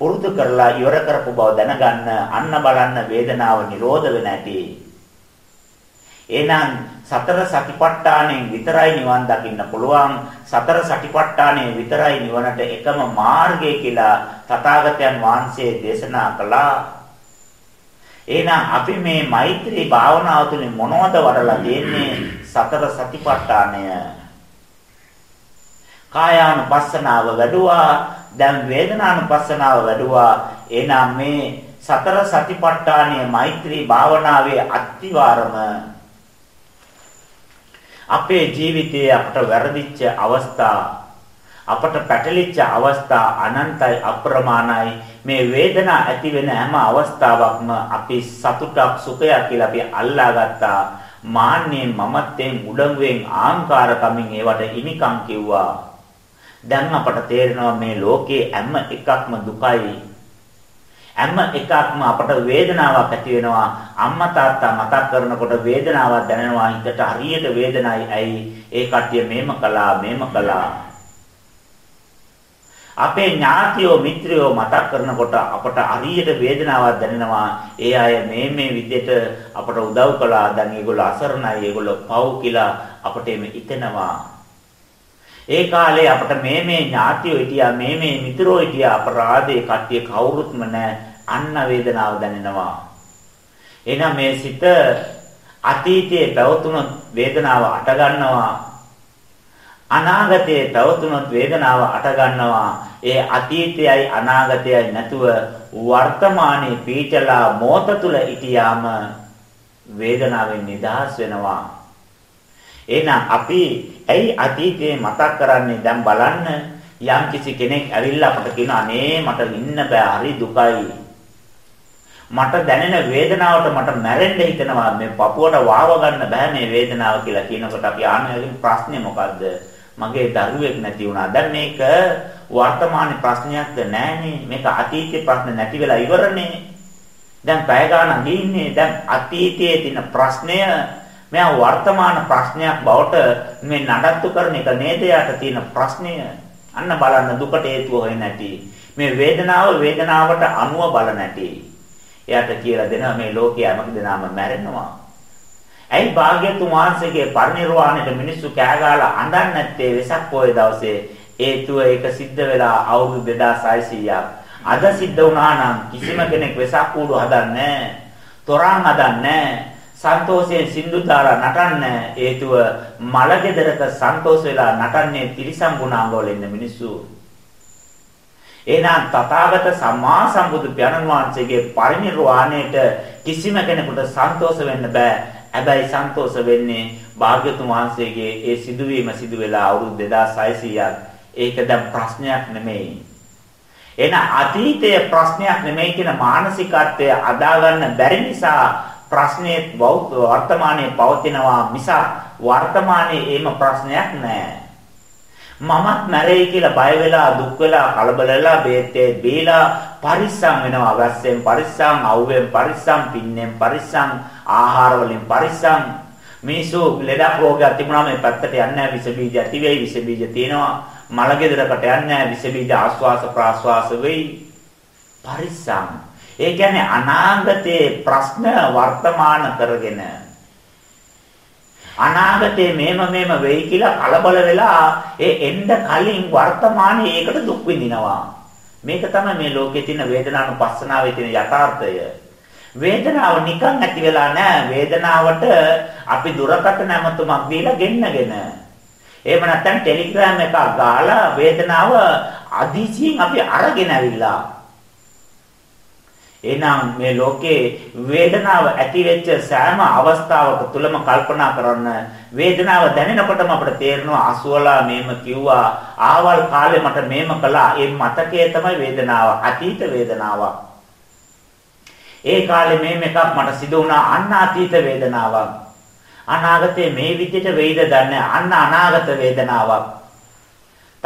S1: පුරුදු කරලා ඉවර කරපු බව දැනගන්න අන්න බලන්න වේදනාව නිරෝධ වෙන ඇති එහෙනම් සතර සතිපට්ඨානෙන් විතරයි නිවන් දකින්න පුළුවන්. සතර සතිපට්ඨානෙ විතරයි නිවනට එකම මාර්ගය කියලා තථාගතයන් වහන්සේ දේශනා කළා. එහෙනම් අපි මේ මෛත්‍රී භාවනාව තුළින් මොනවද වඩලා තියෙන්නේ? සතර සතිපට්ඨානය. කායානුපස්සනාව වැඩුවා දැන් වේදනානුපස්සනාව වැඩුවා. එහෙනම් මේ සතර සතිපට්ඨානීය මෛත්‍රී භාවනාවේ අත්තිවාරම අපේ ජීවිතයේ අපට වැරදිච්ච අවස්ථා අපට පැටලිච්ච අවස්ථා අනන්තයි අප්‍රමාණයි. මේ වේදනා ඇති වෙන හැම අවස්ථාවකම අපි සතුටක් සුඛයක් කියලා අපි අල්ලාගත්තා. මාන්නේ මමත්වයෙන් උඩඟුවෙන් ආංකාරකමින් ඒවට හිමිකම් කිව්වා. දැන් අපට තේරෙනවා මේ ලෝකේ හැම එකක්ම දුකයි. හැම එකක්ම අපට වේදනාවක් ඇති වෙනවා. අම්මා තාත්තා මතක් කරනකොට වේදනාවක් දැනෙනවා. හිතට හරියට වේදනයි. ඇයි? ඒ කට්ටිය මේම කළා, මේම කළා. අපේ ඥාතියෝ මිත්‍රයෝ මතක් කරනකොට අපට හරියට වේදනාවක් දැනෙනවා. ඒ අය මේ මේ විදිහට අපට උදව් කළා. දැන් ඒගොල්ලෝ අසරණයි, ඒගොල්ලෝ පව් කියලා අපට එමෙ හිතෙනවා. ඒ කාලේ අපිට මේ මේ ඥාතියෝ හිටියා මේ මේ මිතුරෝ හිටියා අපරාධේ කට්ටිය කවුරුත්ම නැහැ. අන්න වේදනාව දැනෙනවා. එහෙනම් මේ සිත අතීතයේ පැවතුනොත් වේදනාව අට ගන්නවා. අනාගතයේ පැවතුනොත් වේදනාව අට ගන්නවා. ඒ අතීතයයි අනාගතයයි නැතුව වර්තමානයේ පීචලා මොහත තුල හිටියාම වේදනාවෙන් නිදහස් වෙනවා. එහෙනම් අපි ඇයි අතීතේ මතක් කරන්නේ? දැන් බලන්න. යම් කිසි කෙනෙක් ඇවිල්ලා අපට කියන අනේ මට ඉන්න බෑ හරි දුකයි. මට දැනෙන වේදනාවට මට මැරෙන්න හිතෙනවා. මේ පපුවට වාව ගන්න බෑ මේ වේදනාව කියලා කියනකොට අපි ආනයලින් ප්‍රශ්නේ මොකද්ද? මගේ දරුවෙක් නැති වුණා. දැන් මේක වර්තමාන ප්‍රශ්නයක්ද? නෑනේ. මේක අතීතේ ප්‍රශ්න නැති වෙලා ඉවරනේ. දැන් පැය ගානක් ගින්නේ දැන් අතීතයේ තියෙන ප්‍රශ්නය මෙයා වර්තමාන ප්‍රශ්නයක් බවට මේ නඩත්තු කරන එක නේද යට තියෙන ප්‍රශ්නය. අන්න බලන්න දුකට හේතුව හොය නැති. මේ වේදනාව වේදනාවට අනුව බල නැති. එයාට කියලා දෙනවා මේ ලෝකයේ හැම දෙනාම මැරෙනවා. ඇයි භාග්‍යතුන් වහන්සේගේ පරිනිර්වාණයට මිනිස්සු කෑගාලා අඬන්නේ නැත්තේ වෙසක් පොයේ දවසේ හේතුව ඒක සිද්ධ වෙලා අවුරුදු 2600ක්. අද සිද්ධ වුණා නම් කිසිම කෙනෙක් වෙසක් කූඩු හදන්නේ නැහැ. තොරන් හදන්නේ නැහැ. සන්තෝෂයෙන් සින්දු දාලා නටන්න හේතුව මලගෙදරක සන්තෝෂ වෙලා නටන්නේ තිරිසන් ගුණාංගවල ඉන්න මිනිස්සු. එහෙනම් තථාගත සම්මා සම්බුදු පියාණන් වහන්සේගේ පරිනිර්වාණයට කිසිම කෙනෙකුට සන්තෝෂ වෙන්න බෑ. හැබැයි සන්තෝෂ වෙන්නේ භාග්‍යතුන් වහන්සේගේ ඒ සිදුවීම සිදු වෙලා අවුරුදු 2600ක්. ඒක දැන් ප්‍රශ්නයක් නෙමෙයි. එන අතීතයේ ප්‍රශ්නයක් නෙමෙයි කියන මානසිකත්වය අදා ගන්න බැරි නිසා ප්‍රශ්නේ වර්තමානයේ පවතිනවා මිස වර්තමානයේ එහෙම ප්‍රශ්නයක් නැහැ. මමත් මැරෙයි කියලා බය වෙලා දුක් වෙලා කලබල වෙලා බේත්තේ බීලා පරිස්සම් වෙනවා. අවශ්‍යයෙන් පරිස්සම් අවුවෙන් පරිස්සම් පින්නෙන් පරිස්සම් ආහාර වලින් පරිස්සම්. මිනිසු ලෙඩක් රෝගයක් තිබුණාම මේ පැත්තට යන්නේ නැහැ. විස බීජ ඇති වෙයි විස බීජ තියෙනවා. මල ගෙදරකට යන්නේ නැහැ. විස බීජ ආස්වාස ප්‍රාස්වාස වෙයි. පරිස්සම්. ඒ කියන්නේ අනාගතයේ ප්‍රශ්න වර්තමාන කරගෙන අනාගතේ මේම මේම වෙයි කියලා කලබල වෙලා ඒ එන්න කලින් වර්තමානයේ ඒකට දුක් විඳිනවා. මේක තමයි මේ ලෝකයේ තියෙන වේදනානුපස්සනාවේ තියෙන යථාර්ථය. වේදනාව නිකන් ඇති වෙලා නැහැ. වේදනාවට අපි දුරකට නැමතුමක් දීලා ගෙන්නගෙන. එහෙම නැත්නම් ටෙලිග්‍රෑම් එකක් ගාලා වේදනාව අදිසියෙන් අපි අරගෙන ඇවිල්ලා එහෙනම් මේ ලෝකේ වේදනාව ඇති වෙච්ච සෑම අවස්ථාවක තුලම කල්පනා කරන්න වේදනාව දැනෙනකොටම අපිට තේරෙනවා අසුවලා මේම කිව්වා ආවල් කාලේ මට මේම කළා. ඒ මතකයේ තමයි වේදනාව අතීත වේදනාවක් ඒ කාලේ මේම එකක් මට සිදු වුණා අන්න අතීත වේදනාවක්. අනාගතේ මේ විදිහට වෙයිද දන්නේ අන්න අනාගත වේදනාවක්.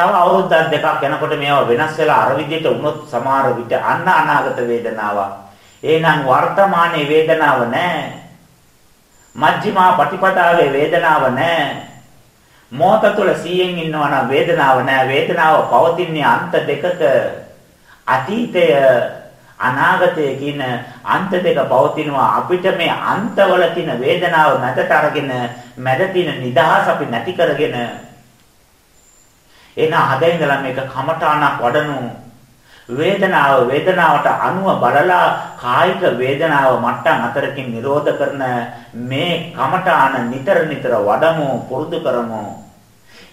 S1: තව අවුරුද්දක් දෙකක් යනකොට මේවා වෙනස් වෙලා අර විදිහට වුණොත් සමහර විට අන්න අනාගත වේදනාවක්. එහෙනම් වර්තමානයේ වේදනාව නැහැ. මජ්ක්‍ධිමා පටිපදාවේ වේදනාව නැහැ. මොහත තුළ සීයෙන් ඉන්නවා නම් වේදනාව නැහැ. වේදනාව පවතින්නේ අන්ත දෙකක. අතීතය අනාගතය කියන අන්ත දෙක පවතිනවා අපිට මේ අන්තවල තියෙන වේදනාව මැදට අරගෙන මැද තියෙන නිදහස අපි නැති කරගෙන එන හදින් ඉඳලා මේක කමඨාණක් වඩනු. වේදනාව වේදනාවට අනුව බලලා කායික වේදනාව මට්ටම් අතරකින් නිරෝධ කරන මේ කමඨාන නිතර නිතර වඩමු පුරුදු කරමු.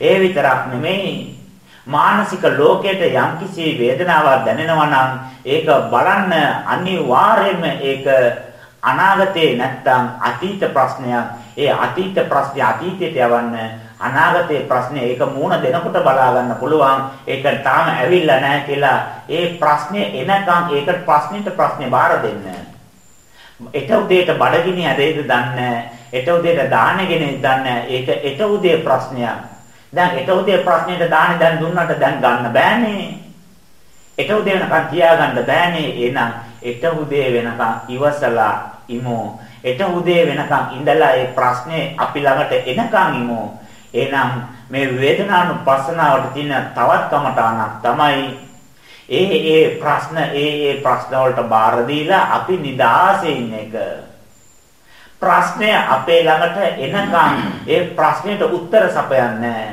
S1: ඒ විතරක් නෙමෙයි මානසික ලෝකයට යම්කිසි වේදනාවක් දැනෙනවා නම් ඒක බලන්න අනිවාර්යයෙන්ම ඒක අනාගතේ නැත්තම් අතීත ප්‍රශ්නයක්. ඒ අතීත ප්‍රශ්නේ අතීතයට යවන්න අනාගතයේ ප්‍රශ්නේ ඒක මූණ දෙනකොට බලා ගන්න පුළුවන් ඒක තාම ඇවිල්ලා නැහැ කියලා ඒ ප්‍රශ්නේ එනකන් ඒකට ප්‍රශ්නෙට ප්‍රශ්නේ බාර දෙන්න. එට උදේට බඩගිනි හැදෙයිද දන්නේ එට උදේට දානෙගෙන දන්නේ ඒක එට උදේ ප්‍රශ්නයක්. දැන් එට උදේ ප්‍රශ්නෙට දානේ දැන් දුන්නට දැන් ගන්න බෑනේ. එට උදේ වෙනකන් තියාගන්න බෑනේ. එහෙනම් එට උදේ වෙනකන් ඉවසලා ඉමු. එට උදේ වෙනකන් ඉඳලා ඒ ප්‍රශ්නේ අපි ළඟට එනකන් ඉමු. එහෙනම් මේ වේදනානුපස්සනාවට තියෙන තවත් කමඨාණක් තමයි ඒ ඒ ප්‍රශ්න ඒ ඒ ප්‍රශ්න වලට බාර දීලා අපි නිදාසේ ඉන්න එක. ප්‍රශ්නය අපේ ළඟට එනකන් ඒ ප්‍රශ්නෙට උත්තර සපයන්නේ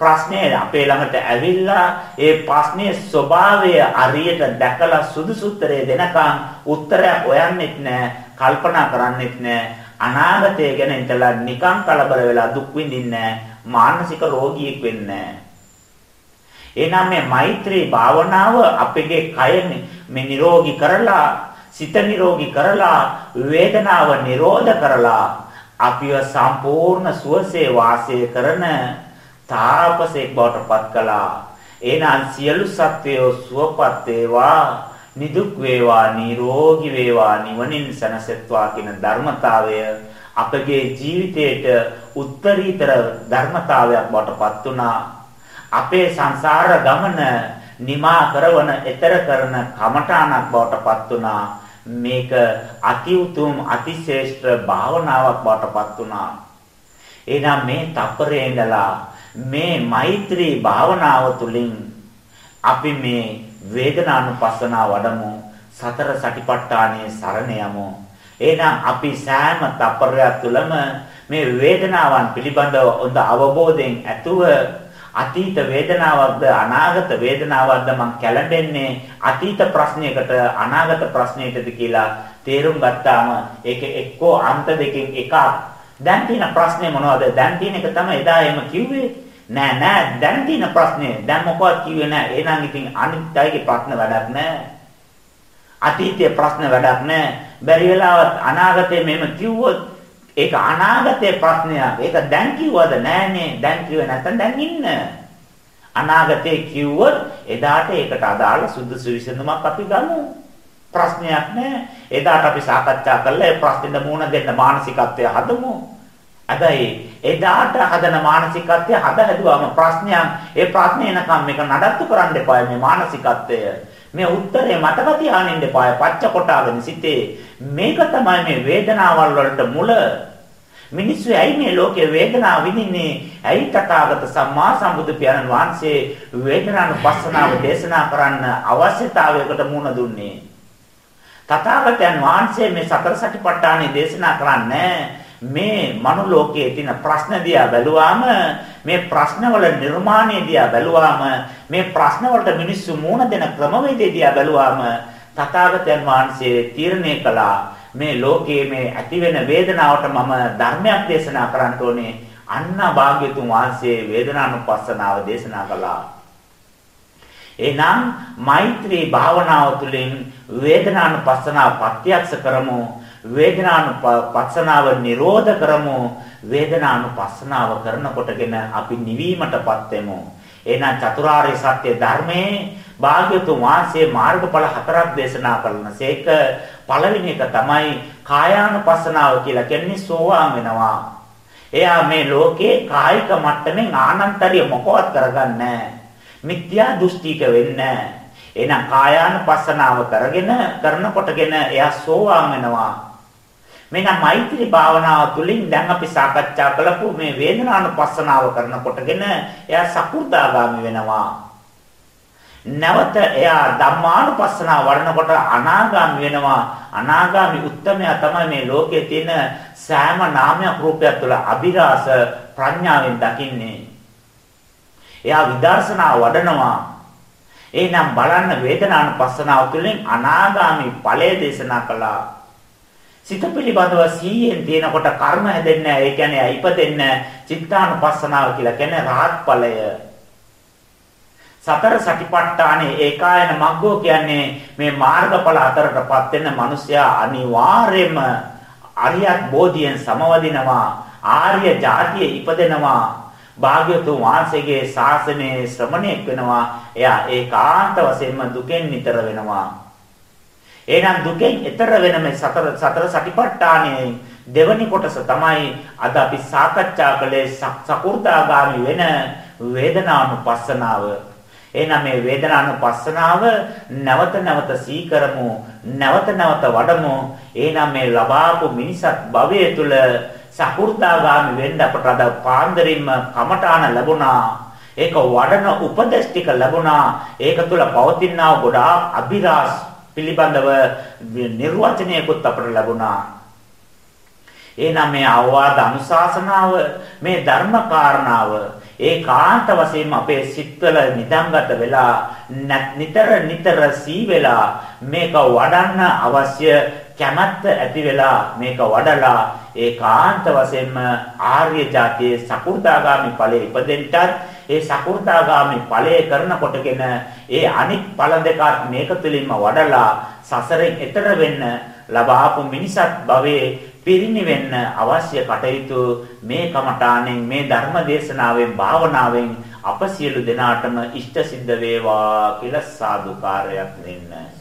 S1: ප්‍රශ්නේ අපේ ළඟට ඇවිල්ලා ඒ ප්‍රශ්නේ ස්වභාවය හරියට දැකලා සුදුසු උත්තරය දෙනකන් උත්තරයක් හොයන්නෙත් නැහැ කල්පනා කරන්නෙත් නැහැ. අනාගතය ගැන හිතලා නිකන් කලබල වෙලා දුක් විඳින්නේ මානසික රෝගියෙක් වෙන්නේ එහෙනම් මේ මෛත්‍රී භාවනාව අපගේ කය මේ නිරෝගී කරලා සිත නිරෝගී කරලා වේදනාව නිරෝධ කරලා අපිව සම්පූර්ණ සුවසේ වාසය කරන තාපසෙක් බවට පත් කළා. එහෙනම් සියලු සත්වයෝ සුවපත් වේවා, නිදුක් වේවා, නිරෝගී වේවා, නිවනින් සැනසෙත්වා කියන ධර්මතාවය අපගේ ජීවිතයට උත්තරීතර ධර්මතාවයක් බවට පත් වුණා. අපේ සංසාර ගමන නිමා කරවන, ඊතර කරන කමඨාණක් බවට පත් වුණා. මේක අති උතුම් අතිශ්‍රේෂ්ඨ භාවනාවක් බවටපත් වුණා. එහෙනම් මේ තප්පරේ ඉඳලා මේ මෛත්‍රී භාවනාව තුළින් අපි මේ වේදනානුපස්සනාව වඩමු සතර සටිපට්ඨානයේ සරණ යමු. එහෙනම් අපි සෑම තප්පරයක් තුළම මේ වේදනාවන් පිළිබඳව හොඳ අවබෝධයෙන් ඇතුව අතීත වේදනාවක්ද අනාගත වේදනාවක්ද මං කැළඹෙන්නේ අතීත ප්‍රශ්නයකට අනාගත ප්‍රශ්නයකටද කියලා තේරුම් ගත්තාම ඒක එක්කෝ අන්ත දෙකෙන් එකක්. දැන් තියෙන ප්‍රශ්නේ මොනවද? දැන් තියෙන එක තමයි එදා එම කිව්වේ. නෑ නෑ. දැන් තියෙන ප්‍රශ්නේ. දැන් මොකවත් කිව්වේ නෑ. එහෙනම් ඉතින් අනිත් අයගේ ප්‍රශ්න වැඩක් නෑ. අතීතයේ ප්‍රශ්න වැඩක් නෑ. බැරි වෙලාවත් අනාගතේ මෙහෙම කිව්වොත් ඒක අනාගතයේ ප්‍රශ්නයක්. ඒක දැන් කිව්වද නෑනේ. දැන් කිව්වේ නැත්නම් දැන් ඉන්න. අනාගතේ කිව්වොත් එදාට ඒකට අදාළ සුදුසු විසඳුමක් අපි ගමු. ප්‍රශ්නයක් නෑ. එදාට අපි සාකච්ඡා කරලා ඒ ප්‍රශ්නෙට මුහුණ දෙන්න මානසිකත්වය හදමු. හැබැයි එදාට හදන මානසිකත්වය හද හැදුවාම ප්‍රශ්නයක් ඒ ප්‍රශ්නේ එනකම් මේක නඩත්තු කරන්න එපා මේ මානසිකත්වය. මේ උත්තරේ මතක තියාගෙන ඉන්න එපා. පච්ච කොටාගෙන සිටේ. මේක තමයි මේ වේදනාවල් වලට මුල. මිනිස්සු ඇයි මේ ලෝකේ වේදනාව විඳින්නේ? ඇයි තථාගත සම්මා සම්බුදු පියාණන් වහන්සේ වේදනානුපස්සනාව දේශනා කරන්න අවශ්‍යතාවයකට මුහුණ දුන්නේ? තථාගතයන් වහන්සේ මේ සතර සතිපට්ඨානෙ දේශනා කරන්නේ මේ මනුලෝකයේ තියෙන ප්‍රශ්න දිහා බැලුවාම මේ ප්‍රශ්නවල නිර්මාණය දිහා බැලුවාම මේ ප්‍රශ්න වලට මිනිස්සු මුහුණ දෙන ක්‍රමවේදය දිහා බැලුවාම තථාගතයන් වහන්සේ තීරණය කළා මේ ලෝකයේ මේ ඇති වෙන වේදනාවට මම ධර්මයක් දේශනා කරන්න ඕනේ. අන්න භාග්‍යතුන් වහන්සේ වේදනානුපස්සනාව දේශනා කළා. එනම් මෛත්‍රී භාවනාව තුළින් වේදනානුපස්සනාව ප්‍රත්‍යක්ෂ කරමු. වේදනානුපස්සනාව නිරෝධ කරමු. වේදනානුපස්සනාව කරනකොටගෙන අපි නිවීමටපත් වෙමු. එහෙනම් චතුරාර්ය සත්‍ය ධර්මයේ භාග්‍යතුන් වහන්සේ මාර්ගඵල හතරක් දේශනා කළනසේක පළවෙනි එක තමයි කායානුපස්සනාව කියලා කියන්නේ සෝවාන් වෙනවා. එයා මේ ලෝකේ කායික මට්ටමින් ආනන්තරිය මොකවත් කරගන්නේ මිත්‍යා දෘෂ්ටික වෙන්නේ එහෙනම් කායානුපස්සනාව කරගෙන කරනකොටගෙන එයා සෝවාන් වෙනවා. මෙන්න මෛත්‍රී භාවනාව තුළින් දැන් අපි සාකච්ඡා කළපු මේ වේදනානුපස්සනාව කරනකොටගෙන එයා සකු르දාගාමි වෙනවා. නැවත එයා ධම්මානුපස්සනාව වඩනකොට අනාගාමි වෙනවා. අනාගාමි උත්තමයා තමයි මේ ලෝකයේ තියෙන සෑම නාමයක් රූපයක් තුළ අභිරහස ප්‍රඥාවෙන් දකින්නේ. එයා විදර්ශනා වඩනවා. එහෙනම් බලන්න වේදනානුපස්සනාව තුළින් අනාගාමි ඵලය දේශනා කළා. සිත පිළිබඳව සීයෙන් තියෙනකොට කර්ම හැදෙන්නේ නැහැ. ඒ කියන්නේ ඉපදෙන්නේ චිත්තානුපස්සනාව කියලා කියන්නේ රාහත් ඵලය. සතර සටිපට්ඨානේ ඒකායන මග්ගෝ කියන්නේ මේ මාර්ගඵල අතරටපත් වෙන මිනිසයා අනිවාර්යයෙන්ම අරියත් බෝධියෙන් සමවදිනවා ආර්ය ජාතිය ඉපදෙනවා භාග්‍යවතුන් වහන්සේගේ ශාසනයේ ශ්‍රමණෙක් වෙනවා එයා ඒකාන්ත වශයෙන්ම දුකෙන් නිතර වෙනවා එහෙනම් දුකෙන් ඈතර වෙන මේ සතර සතර සටිපට්ඨානයේ දෙවනි කොටස තමයි අද අපි සාකච්ඡා කළේ සකු르දාගාමි වෙන වේදනානුපස්සනාව එහෙනම් මේ වේදනානුපස්සනාව නැවත නැවත සීකරමු නැවත නැවත වඩමු. එහෙනම් මේ ලබාපු මිනිසත් භවයේ තුල සකු르දාගාමි වෙන්න අපට අද පාන්දරින්ම කමඨාන ලැබුණා. ඒක වඩන උපදේශ ටික ලැබුණා. ඒක තුල පවතිනා ගොඩාක් අභිරාස් පිළිබඳව නිර්වචනයකුත් අපට ලැබුණා. එහෙනම් මේ අවවාද අනුශාසනාව මේ ධර්ම කාරණාව ඒකාන්ත වශයෙන්ම අපේ සිත්වල නිදන්ගත වෙලා නිතර නිතර සී වෙලා මේක වඩන්න අවශ්‍ය කැමැත්ත ඇති වෙලා මේක වඩලා ඒකාන්ත වශයෙන්ම ආර්ය જાතියේ සකු르දාගාමි ඵලයේ ඉපදෙන්නට ඒ සකු르දාගාමි ඵලයේ කරනකොටගෙන ඒ අනික් ඵල දෙකත් මේක තුලින්ම වඩලා සසරෙන් එතර වෙන්න ලබාපු මිනිසත් භවයේ පිරිණිවෙන්න අවශ්‍ය කටයුතු මේ කමඨාණෙන් මේ ධර්ම දේශනාවෙන් භාවනාවෙන් අප සියලු දෙනාටම ඉෂ්ට සිද්ධ වේවා කියලා සාදුකාරයක් දෙන්න.